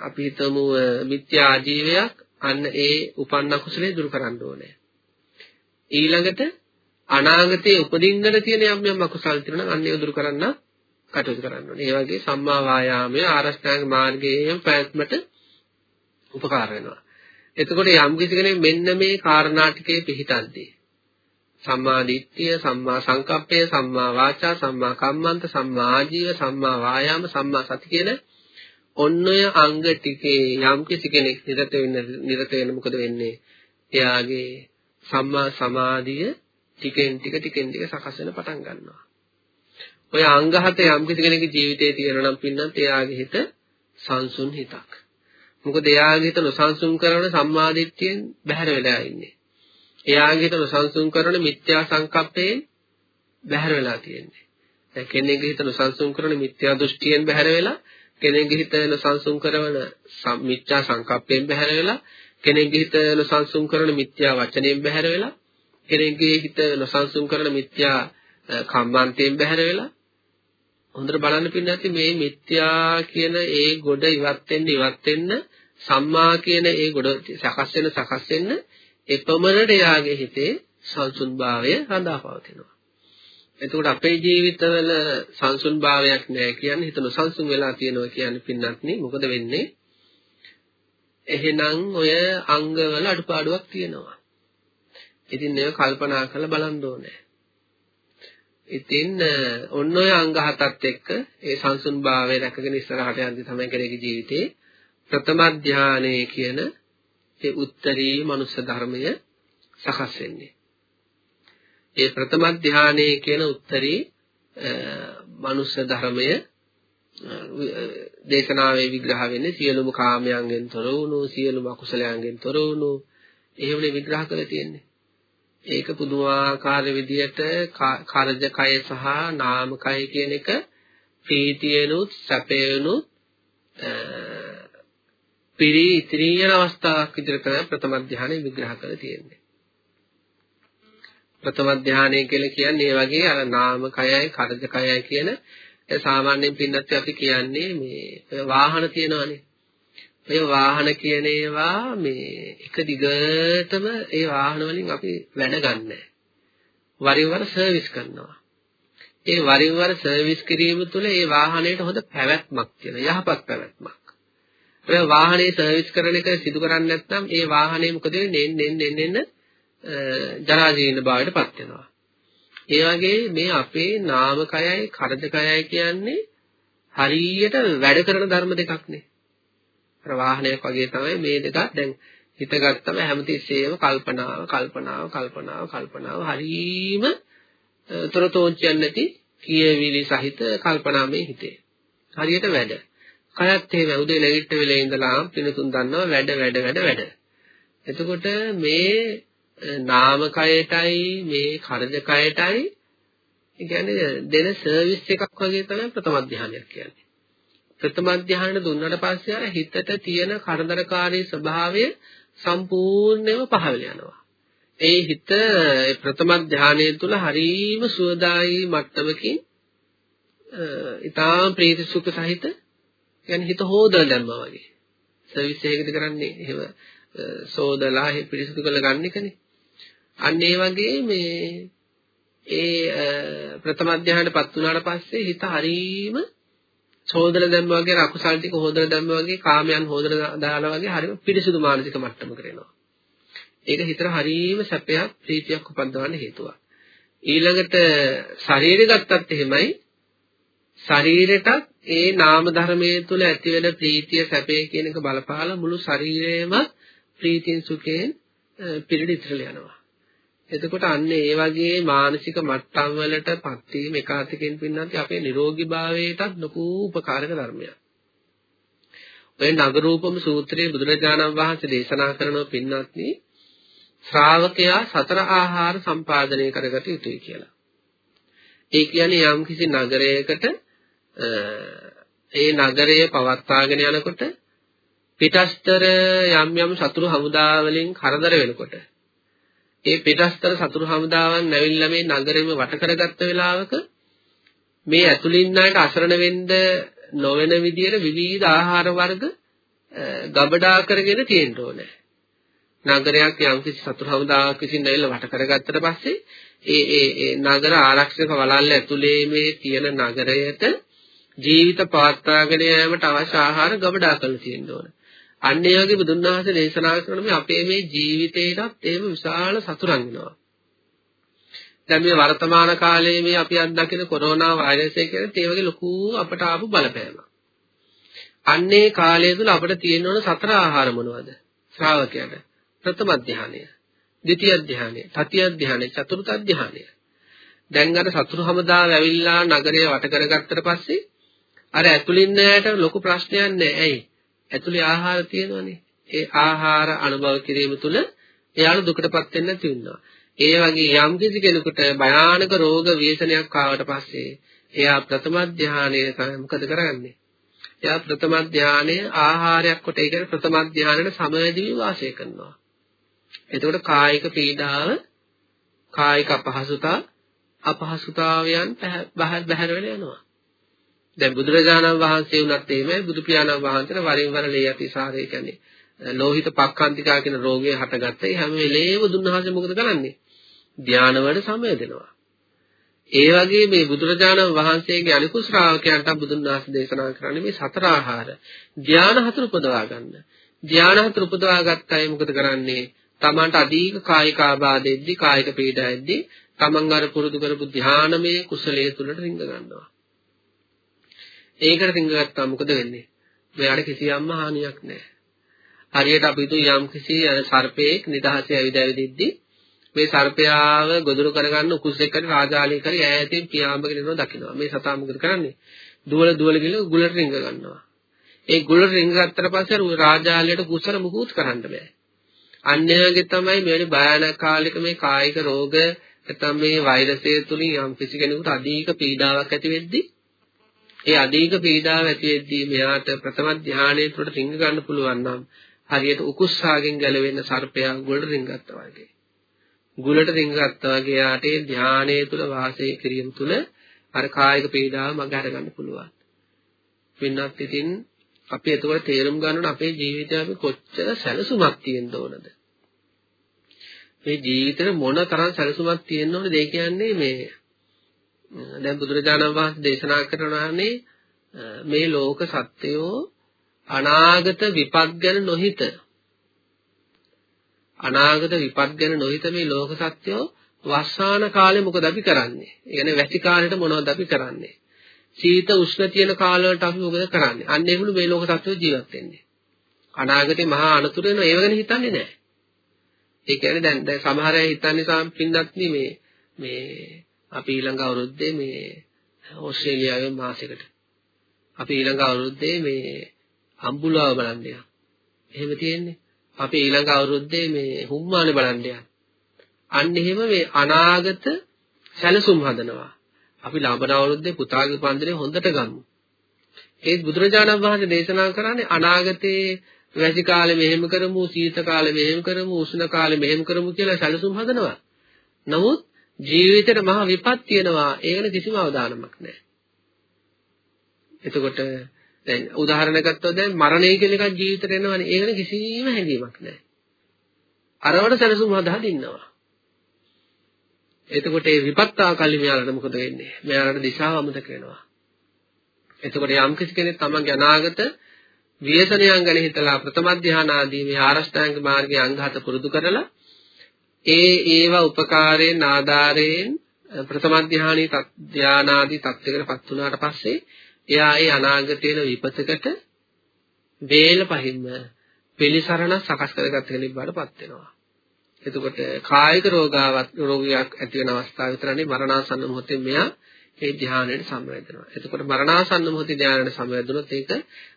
අපි හිතමු මිත්‍යා ආජීවයක් අන්න ඒ උපන්න කුසලයේ දුරු කරන්න ඕනේ. ඊළඟට අනාගතයේ උපදින්නට තියෙන යම් යම් අකුසල් තියෙනවා නම් අන්න ඒක දුරු කරන්න කටයුතු කරන්න ඕනේ. ඒ වගේ සම්මා වායාමය ආරෂ්ඨාංග මාර්ගයේම ප්‍රයත්නට උපකාර වෙනවා. එතකොට යම් කිසි කෙනෙක් මෙන්න මේ කාරණා ටිකේ පිහිටද්දී සම්මා දිට්ඨිය, සම්මා සංකප්පය, සම්මා වාචා, සම්මා කම්මන්ත, සම්මා ආජීව, සම්මා වායාම, සම්මා සති කියන ඔන්න ඔය අංග ටිකේ යම් කිසි කෙනෙක් නිරත වෙන්න නිරත වෙන්න මොකද වෙන්නේ? එයාගේ සම්මා සමාධිය ටිකෙන් ටික ටිකෙන් ටික සකස් වෙන පටන් ගන්නවා. ඔය අංග හත යම් කිසි කෙනෙකුගේ ජීවිතයේ තියෙනවා නම් පින්නත් එයාගේ හිත සංසුන් හිතක්. මොකද එයාගේ හිත නොසන්සුන් කරන සම්මාදිට්ඨියෙන් බැහැර වෙලා ඉන්නේ. එයාගේ හිත නොසන්සුන් කරන මිත්‍යා සංකප්පයෙන් බැහැර වෙලා තියෙන්නේ. දැන් කෙනෙක්ගේ හිත නොසන්සුන් කරන මිත්‍යා දෘෂ්ටියෙන් බැහැර වෙලා කෙනෙක්ගේ හිත නොසන්සුන් කරන මිත්‍යා සංකප්පයෙන් බැහැර වෙලා කෙනෙක්ගේ හිත නොසන්සුන් කරන මිත්‍යා වචනයෙන් බැහැර වෙලා කෙනෙක්ගේ හිත නොසන්සුන් කරන මිත්‍යා කම්මන්තයෙන් බැහැර වෙලා හොඳට බලන්න පින්නත් මේ මිත්‍යා කියන ඒ ගොඩ ඉවත් වෙන්න ඉවත් වෙන්න සම්මා කියන ඒ ගොඩ සකස් වෙන සකස් වෙන්න එපමණට යාගේ හිතේ සංසුන්භාවය රඳා පවතිනවා. එතකොට අපේ ජීවිතවල සංසුන්භාවයක් නැහැ කියන්නේ හිත නොසන්සුන් වෙලා තියෙනවා කියන්නේ පින්නත් නේ මොකද වෙන්නේ? එහෙනම් ඔය අංගවල අඩුපාඩුවක් තියෙනවා. ඉතින් ඒක කල්පනා කරලා බලන්න ඕනේ. ඉතින් ඔන්න ඔය අංග හතත් එක්ක ඒ සංසුන් භාවය රැකගෙන ඉස්සරහට යද්දි තමයි කෙනෙකුගේ ජීවිතේ ප්‍රථම ධානයේ කියන ඒ උත්තරී මනුෂ්‍ය ධර්මය සකස් වෙන්නේ. ඒ ප්‍රථම ධානයේ කියන උත්තරී මනුෂ්‍ය ධර්මය දේශනාවේ විග්‍රහ වෙන්නේ සියලුම කාමයන්ගෙන් තොර වුණු සියලුම අකුසලයන්ගෙන් තොර වුණු එහෙමනේ විග්‍රහ කරලා තියෙන්නේ. ඒක පුදුමාකාර විදියට කරජ කය සහ නාම කය කියන එක ප්‍රීතියනුත් සැපයනුත් පිරි ඉතිරියන අවස්ථාවක් විදිහට තමයි ප්‍රථම ධානය විග්‍රහ කරලා තියෙන්නේ. ප්‍රථම ධානය කියලා කියන්නේ ඒ වගේ අර නාම කයයි කරජ කයයි කියන සාමාන්‍යයෙන් පින්නත් අපි කියන්නේ මේ වාහන තියනවානේ. ඔය වාහන කියන ඒවා මේ එක දිගටම ඒ වාහන වලින් අපි වැඩ ගන්නෑ. වරින් වර සර්විස් කරනවා. ඒ වරින් වර සර්විස් කිරීම තුළ ඒ වාහනයට හොඳ පැවැත්මක් තියෙනවා. යහපත් පැවැත්මක්. ඔය වාහනේ සර්විස් කරන එක සිදු කරන්නේ නැත්නම් ඒ වාහනේ මොකද වෙන්නේ? එන්න එන්න එන්න ජරා ජීර්ණ භාවයට පත් වෙනවා. ඒ වගේ මේ අපේ නාමකයයි කරදකයයි කියන්නේ හරියට වැඩ කරන ධර්ම දෙකක් නේ. අර වාහනයක් වගේ තමයි මේ දෙකක් දැන් හිතගත්තම හැමතිස්සෙම කල්පනාව කල්පනාව කල්පනාව කල්පනාව හරීම තොරතෝංචියක් නැති කියවිලි සහිත කල්පනාමය හිතේ. හරියට වැඩ. කයත් එහෙම උදේ නැගිට වෙලේ ඉඳලා පිනතුන් දන්නවා වැඩ වැඩ වැඩ වැඩ. එතකොට මේ නාමකයටයි මේ කර්ජ කයටයි ඒ කියන්නේ දෙන සර්විස් එකක් වගේ තමයි ප්‍රථම ධානයක් කියන්නේ. ප්‍රථම ධානය දුන්නට පස්සේ අර හිතට තියෙන කරදරකාරී ස්වභාවය සම්පූර්ණයෙන්ම පහළ යනවා. ඒ හිත ප්‍රථම ධානය තුළ හරීම සුවදායි මට්ටමකින් ඉතාම ප්‍රීති සුඛ සහිත කියන්නේ හිත හොදලා දැම්මා වගේ. සර්විස් එකකද කරන්නේ එහෙම සෝදලා හි පිරිසිදු කරලා ගන්න එකනේ. අන්න ඒ වගේ මේ ඒ ප්‍රථම ධානයටපත් වුණාට පස්සේ හිත හරීම චෝදන දැම්ම වගේ අකුසල් ටික හොදන දැම්ම වගේ කාමයන් හොදන දාලා වගේ හරිම පිරිසුදු මානසික මට්ටමකට එනවා. ඒක හිතට හරීම සැපයක් ප්‍රීතියක් උපද්දවන්න හේතුවක්. ඊළඟට ශරීරය ගත්තත් එහෙමයි ශරීරයටත් ඒ නාම ධර්මයේ තුල ඇති වෙන ප්‍රීතිය සැපේ කියන එක බලපාලා මුළු ශරීරයම ප්‍රීතියෙන් සුඛයෙන් පිරිඩිතරල යනවා. එතකොට අන්න ඒ වගේ මානසික මට්ටම් වලටපත් වීම එකාතකින් පින්නන්ති අපේ නිරෝගීභාවයටත් ලොකු උපකාරක ධර්මයක්. ඔය නගරූපම සූත්‍රයේ බුදුරජාණන් වහන්සේ දේශනා කරන පින්නත්නි ශ්‍රාවකයා සතර ආහාර සම්පාදනය කරගත යුතුයි කියලා. ඒ කියන්නේ යම් කිසි නගරයකට ඒ නගරය පවත්වාගෙන යනකොට පිටස්තර යම් යම් සතුරු හමුදා වලින් කරදර වෙනකොට ඒ පිටස්තර සතුරු හමුදාවන් නැවිල්ලා මේ නගරෙම වට කරගත්ත වෙලාවක මේ ඇතුළින් අයට අසරණ වෙන්න නොවන විදියට විවිධ ආහාර වර්ග ගබඩා කරගෙන තියෙන්න ඕනේ. නගරයක් යම්කිසි සතුරු හමුදාවක් විසින් නැවිල්ලා වට කරගත්තට පස්සේ ඒ ඒ ඒ නගර ආරක්ෂක වළල්ල ඇතුලේ මේ තියෙන නගරයට ජීවිත පවත්වාගෙන යාමට අවශ්‍ය ආහාර ගබඩා කරලා තියෙන්න ඕනේ. අන්න ඒ වගේ බුදුන් වහන්සේ දේශනා කරන මේ අපේ මේ ජීවිතේටත් එහෙම විශාල සතුරන් වෙනවා. දැන් මේ වර්තමාන කාලයේ මේ අපි අත්දකින කොරෝනා වෛරසය කියන්නේ ඒ වගේ ලොකු අපට ආපු බලපෑමක්. අන්නේ කාලය තුල අපිට තියෙන්න ඕන සතර ආහාර මොනවද? ශ්‍රාවකයාට. ප්‍රථම ධානය, ද්විතිය ධානය, තතිය ධානය, චතුර්ථ ධානය. දැන් අර සතුරු හමුදාව ඇවිල්ලා නගරය වට කරගත්තට පස්සේ අර ඇතුළින් නෑට ලොකු ප්‍රශ්නයක් නෑ. ඇයි? ඇතුලේ ආහාර තියෙනවනේ. ඒ ආහාර අනුභව කිරීම තුළ එයාට දුකටපත් වෙන්න නැති වෙනවා. ඒ වගේ යම් කිසි කෙනෙකුට භයානක රෝග ව්‍යසනයක් ආවට පස්සේ එයා ප්‍රථම ධානය මොකද කරන්නේ? එයා ප්‍රථම ධානය ආහාරයක් කොට ඒ කියන්නේ ප්‍රථම ධානයට සමවැදී වාසය කරනවා. එතකොට කායික පීඩාව කායික අපහසුතා අපහසුතාවයන් බහැර වෙලා යනවා. දැන් බුදුරජාණන් වහන්සේ වුණත් එහෙමයි බුදු පියාණන් වහන්සේට වරින් වර ලේ අතිසාරය කියන්නේ ලෝහිත පක්ඛන්තිකා කියන රෝගය හටගත්තා. ඒ හැම වෙලේම බුදුන් වහන්සේ මොකද කරන්නේ? ධානවල සමය දෙනවා. ඒ වගේ මේ බුදුරජාණන් වහන්සේගේ අනිකුත් ශ්‍රාවකයන්ට බුදුන් වහන්සේ දේශනා කරන්නේ මේ සතර ආහාර ධාන හතර උපදවා ගන්න. ධාන හතර උපදවා ගත්තයි මොකද කරන්නේ? Tamanට අධික කායික ආබාධෙද්දී කායික පීඩාවෙද්දී Taman අර පුරුදු කරපු ධානමය කුසලයේ තුලට රිංග ගන්නවා. ඒකට රිංගගත්තා මොකද වෙන්නේ? මෙයාට කිසියම්ම හානියක් නැහැ. හරියට අපි හිතුව යම් කිසි සර්පයෙක් නිදහසේ ඇවිද ඇවිදිද්දි මේ සර්පයාව ගොදුරු කරගන්න උකුස් එක්කට රාජාලිය කරි ඈතින් පියාඹගෙන යනවා දකින්නවා. මේ සතා මොකද කරන්නේ? දුවල දුවල ගිල ගුලට රිංග ගන්නවා. ඒ ගුලට රිංග ගත්තට පස්සේ රාජාලියට කුසල මුකුත් කරන්න බෑ. අන්‍යයන්ගේ තමයි මෙවැනි භයානක කාලයක මේ කායික රෝග නැත්නම් මේ වෛරසය තුලින් යම් කිසි කෙනෙකුට අධික පීඩාවක් ඇති වෙද්දී ඒ අධික පීඩාව ඇති වෙද්දී මෙයාට ප්‍රථම ධානයේ තුරට රිංග ගන්න පුළුවන් නම් හරියට උකුස්සාගෙන් ගැලවෙන්න සර්පයා ගුලට රිංගත්තා වගේ. ගුලට රිංගත්තා වගේ යාට ඒ ධානයේ තුල වාසය කිරීම තුල අර කායික පීඩාව මග අරගන්න පුළුවන්. වෙනත් ඉතින් අපි එතකොට තේරුම් ගන්න අපේ ජීවිතේ අපි කොච්චර සැලසුමක් තියෙන්න ඕනද? මේ ජීවිතේ මොන තරම් සැලසුමක් තියෙන්න ඕනද? ඒ කියන්නේ මේ දැන් බුදුරජාණන් වහන්සේ දේශනා කරනවානේ මේ ලෝක සත්‍යෝ අනාගත විපත් ගැන නොහිත අනාගත විපත් ගැන නොහිත මේ ලෝක සත්‍යෝ වස්සාන කාලේ මොකද අපි කරන්නේ? ඒ කියන්නේ වැසි කාලේට මොනවද අපි කරන්නේ? සීත උෂ්ණ තියෙන කාලවලට අපි මොකද කරන්නේ? අන්න ඒගොල්ලෝ මේ ලෝක සත්‍යෝ ජීවත් වෙන්නේ. අනාගතේ මහා අනතුරු වෙනවා ඒව ගැන හිතන්නේ නැහැ. ඒ කියන්නේ දැන් දැන් සමහර අය හිතන්නේ සම්පින්නත් මේ මේ අපි ඊළඟ අවුරුද්දේ මේ ඕස්ට්‍රේලියාවේ මාසෙකට අපි ඊළඟ අවුරුද්දේ මේ අම්බුලාව බලන්න යනවා. එහෙම තියෙන්නේ. අපි ඊළඟ අවුරුද්දේ මේ හුම්මානේ බලන්න යනවා. අන්න එහෙම මේ අනාගත සැලසුම් හදනවා. අපි ලබන අවුරුද්දේ පුතාගේ පන්දරේ හොඳට ගමු. ඒත් බුදුරජාණන් වහන්සේ දේශනා කරන්නේ අනාගතේ වැසි කාලේ මෙහෙම කරමු, සීත කාලේ මෙහෙම කරමු, උෂ්ණ කාලේ මෙහෙම කරමු කියලා සැලසුම් හදනවා. නමුත් ජීවිතේට මහ විපත් තියෙනවා ඒකන කිසිම අවධානමක් නැහැ. එතකොට දැන් උදාහරණ ගත්තොත් දැන් මරණය කියන එකක් ජීවිතේට එනවනේ ඒකන කිසිම හැඟීමක් නැහැ. අරවට සැලසුම් හදා දින්නවා. එතකොට මේ විපත්තා කල්ලි මෙයාලට මොකද වෙන්නේ? මෙයාලට දිශාව අමතක වෙනවා. එතකොට යම් කිසි කෙනෙක් තමන්ගේ අනාගත ව්‍යසනයන් ගැන හිතලා ප්‍රථම ධානය ආදී මේ ආරෂ්ඨාංග මාර්ගයේ අංග හත පුරුදු කරලා ඒ ඒවා උපකාරයෙන් ආධාරයෙන් ප්‍රථම ධානී ධානාදී තත්ත්වයකටපත් වුණාට පස්සේ එයා ඒ අනාගතේන විපතකට වේල පහින්ම පිළිසරණ සකස් කරගත්ත කෙනෙක් බවටපත් වෙනවා. එතකොට කායික රෝගාවත් රෝගයක් ඇති වෙන අවස්ථාව විතරනේ මරණාසන්න මොහොතේ මෙයා ඒ ධානයට සම්වැදෙනවා. එතකොට මරණාසන්න මොහොතේ ධානයට සම්වැදුනොත් ඒක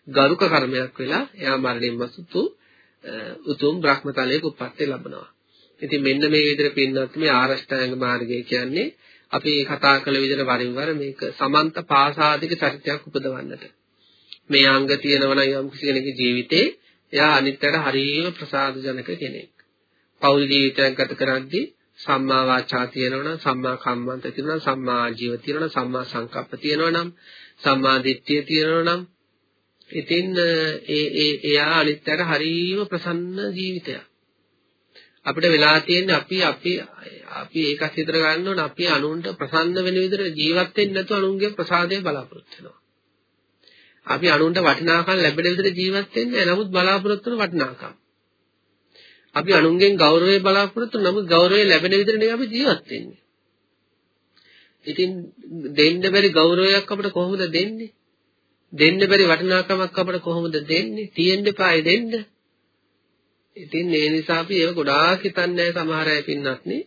ගරුක කර්මයක් වෙලා එයා මරණින් මසුතු උතුම් බ්‍රහ්මතලයක උප්පත්ති ලබනවා. ඉතින් මෙන්න මේ විදිහට පින්නත් මේ ආරෂ්ඨාංග මාර්ගය කියන්නේ අපි කතා කළ විදිහට වරින් වර මේක සමන්ත පාසාදික චරිතයක් උපදවන්නට. මේ අංග තියෙනවා නම් යම් කිසි කෙනෙකුගේ ජීවිතේ එයා අනිත්‍යයට හරියම ප්‍රසාදජනක කෙනෙක්. පෞල් ජීවිතයක් ගත කරද්දී සම්මා වාචා තියෙනවනම් සම්මා කම්මන්ත තියෙනවනම් සම්මා ආජීව තියෙනවනම් සම්මා සංකප්ප තියෙනවනම් සම්මා දිට්ඨිය තියෙනවනම් ඉතින් ඒ ඒ එයා අනිත්‍යයට හරියම ප්‍රසන්න ජීවිතයක්. අපිට වෙලා තියෙන්නේ අපි අපි අපි ඒකත් හිතර ගන්න ඕන අපි අනුන්ට ප්‍රසන්න වෙන විදිහට ජීවත් වෙන්නේ නැතුව අනුන්ගේ ප්‍රසාදය බලාපොරොත්තු වෙනවා. අපි අනුන්ට වටිනාකම් ලැබෙන විදිහට ජීවත් වෙන්නේ නමුත් බලාපොරොත්තු වෙන වටිනාකම්. අපි අනුන්ගෙන් ගෞරවය බලාපොරොත්තු නමුත් ගෞරවය ලැබෙන විදිහට නේ අපි ජීවත් වෙන්නේ. ඉතින් දෙන්න බැරි ගෞරවයක් අපිට කොහොමද දෙන්නේ? දෙන්න බැරි වටිනාකමක් අපිට කොහොමද දෙන්නේ? තියෙන්න එපායි දෙන්න. ඉතින් ඒ නිසා අපි ඒක ගොඩාක් හිතන්නේ සමහර අය පින්නත් නේ.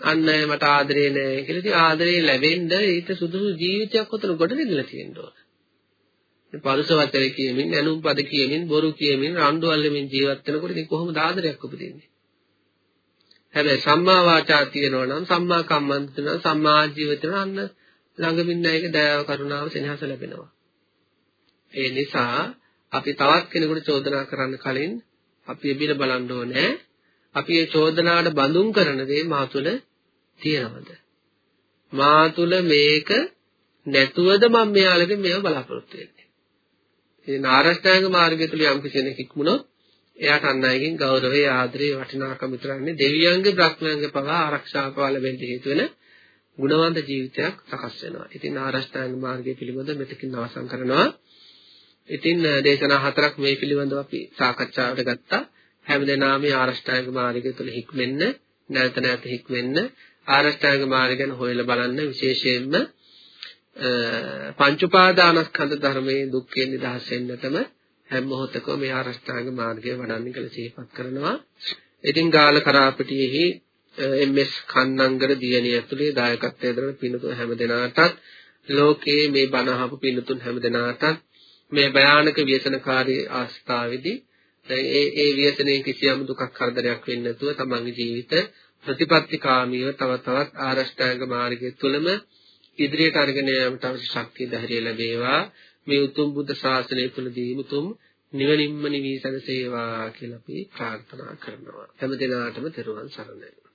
අන්න අය මට ආදරේ නැහැ කියලා. ඉතින් ආදරේ ලැබෙන්න ඊට සුදුසු ජීවිතයක් උතන ගොඩ දෙගලා තියෙන්න ඕන. පරුස වචන කියමින්, ඇනුම් පද කියමින්, බොරු කියමින්, රණ්ඩු අල්ලමින් ජීවත් වෙනකොට ඉතින් කොහොමද ආදරයක් උපදින්නේ? හැබැයි සම්මා වාචා තියෙනවා නම් සම්මා කම්මන්ත නම් සම්මා ජීවිත නම් අන්න ළඟමින් නැයක දයාව කරුණාව සෙනෙහස ලැබෙනවා. ඒ නිසා අපි තවත් කෙනෙකුට චෝදනා කරන්න කලින් අපි එබිල බලන්න ඕනේ අපි මේ චෝදනාවට බඳුන් කරන දේ මා තුළ තියෙනවද මා තුළ මේක නැතුවද මම මෙයාලගෙන් මේව බලාපොරොත්තු වෙන්නේ ඉතින් ආරෂ්ඨාංග මාර්ගය තුළ යම් කෙනෙක් ඉක්මුණොත් එයාට අන් අයගෙන් ගෞරවය ආදරය වටිනාකම විතරන්නේ දෙවියන්ගේ බ්‍රහ්මයන්ගේ පවා ආරක්ෂාව ලැබෙන්න හේතු වෙන ගුණවන්ත ජීවිතයක් සකස් වෙනවා. ඉතින් ආරෂ්ඨාංග මාර්ගය පිළිබඳ මෙතකින් අවසන් කරනවා. ඉතින් දේශනා හතරක් මේ පිළිබඳව අපි සාකච්ඡාවට ගත්තා. හැමදෙනාම මේ ආරෂ්ඨාංග මාර්ගය තුළ හික්මෙන්න, නැවත නැවත හික්මෙන්න, ආරෂ්ඨාංග මාර්ගය ගැන හොයලා බලන්න විශේෂයෙන්ම පංච උපාදානස්කන්ධ ධර්මයේ දුක්ඛයෙන් නිදහස් වෙන්නටම හැම මොහොතකම මේ ආරෂ්ඨාංග මාර්ගය වඩන්න කියලා සිහිපත් කරනවා. ඉතින් ගාල කරාපටියෙහි එම්.එස්. කන්නංගර දියණිය ඇතුලේ දායකත්වයෙන් දරන පින්තුන් හැම දෙනාටත් ලෝකයේ මේ බණ අහපු පින්තුන් හැම දෙනාටත් මේ භයානක ව්‍යසනකාරී අවස්ථාවේදී ඒ ඒ ව්‍යසනයේ කිසියම් දුකක් කරදරයක් වෙන්නේ නැතුව තමන්ගේ ජීවිත ප්‍රතිපත්තිකාමීව තව තවත් ආරෂ්ඨාංග මාර්ගය තුළම ඉදිරියට අරගෙන යාමට අවශ්‍ය ශක්තිය ධෛර්යය ලැබේවා. මේ උතුම් බුද්ධ ශාසනය තුළදී උතුම් නිවනින්ම නිවි සැනසේවා කියලා අපි ප්‍රාර්ථනා කරනවා. හැම දිනාටම තෙරුවන් සරණයි.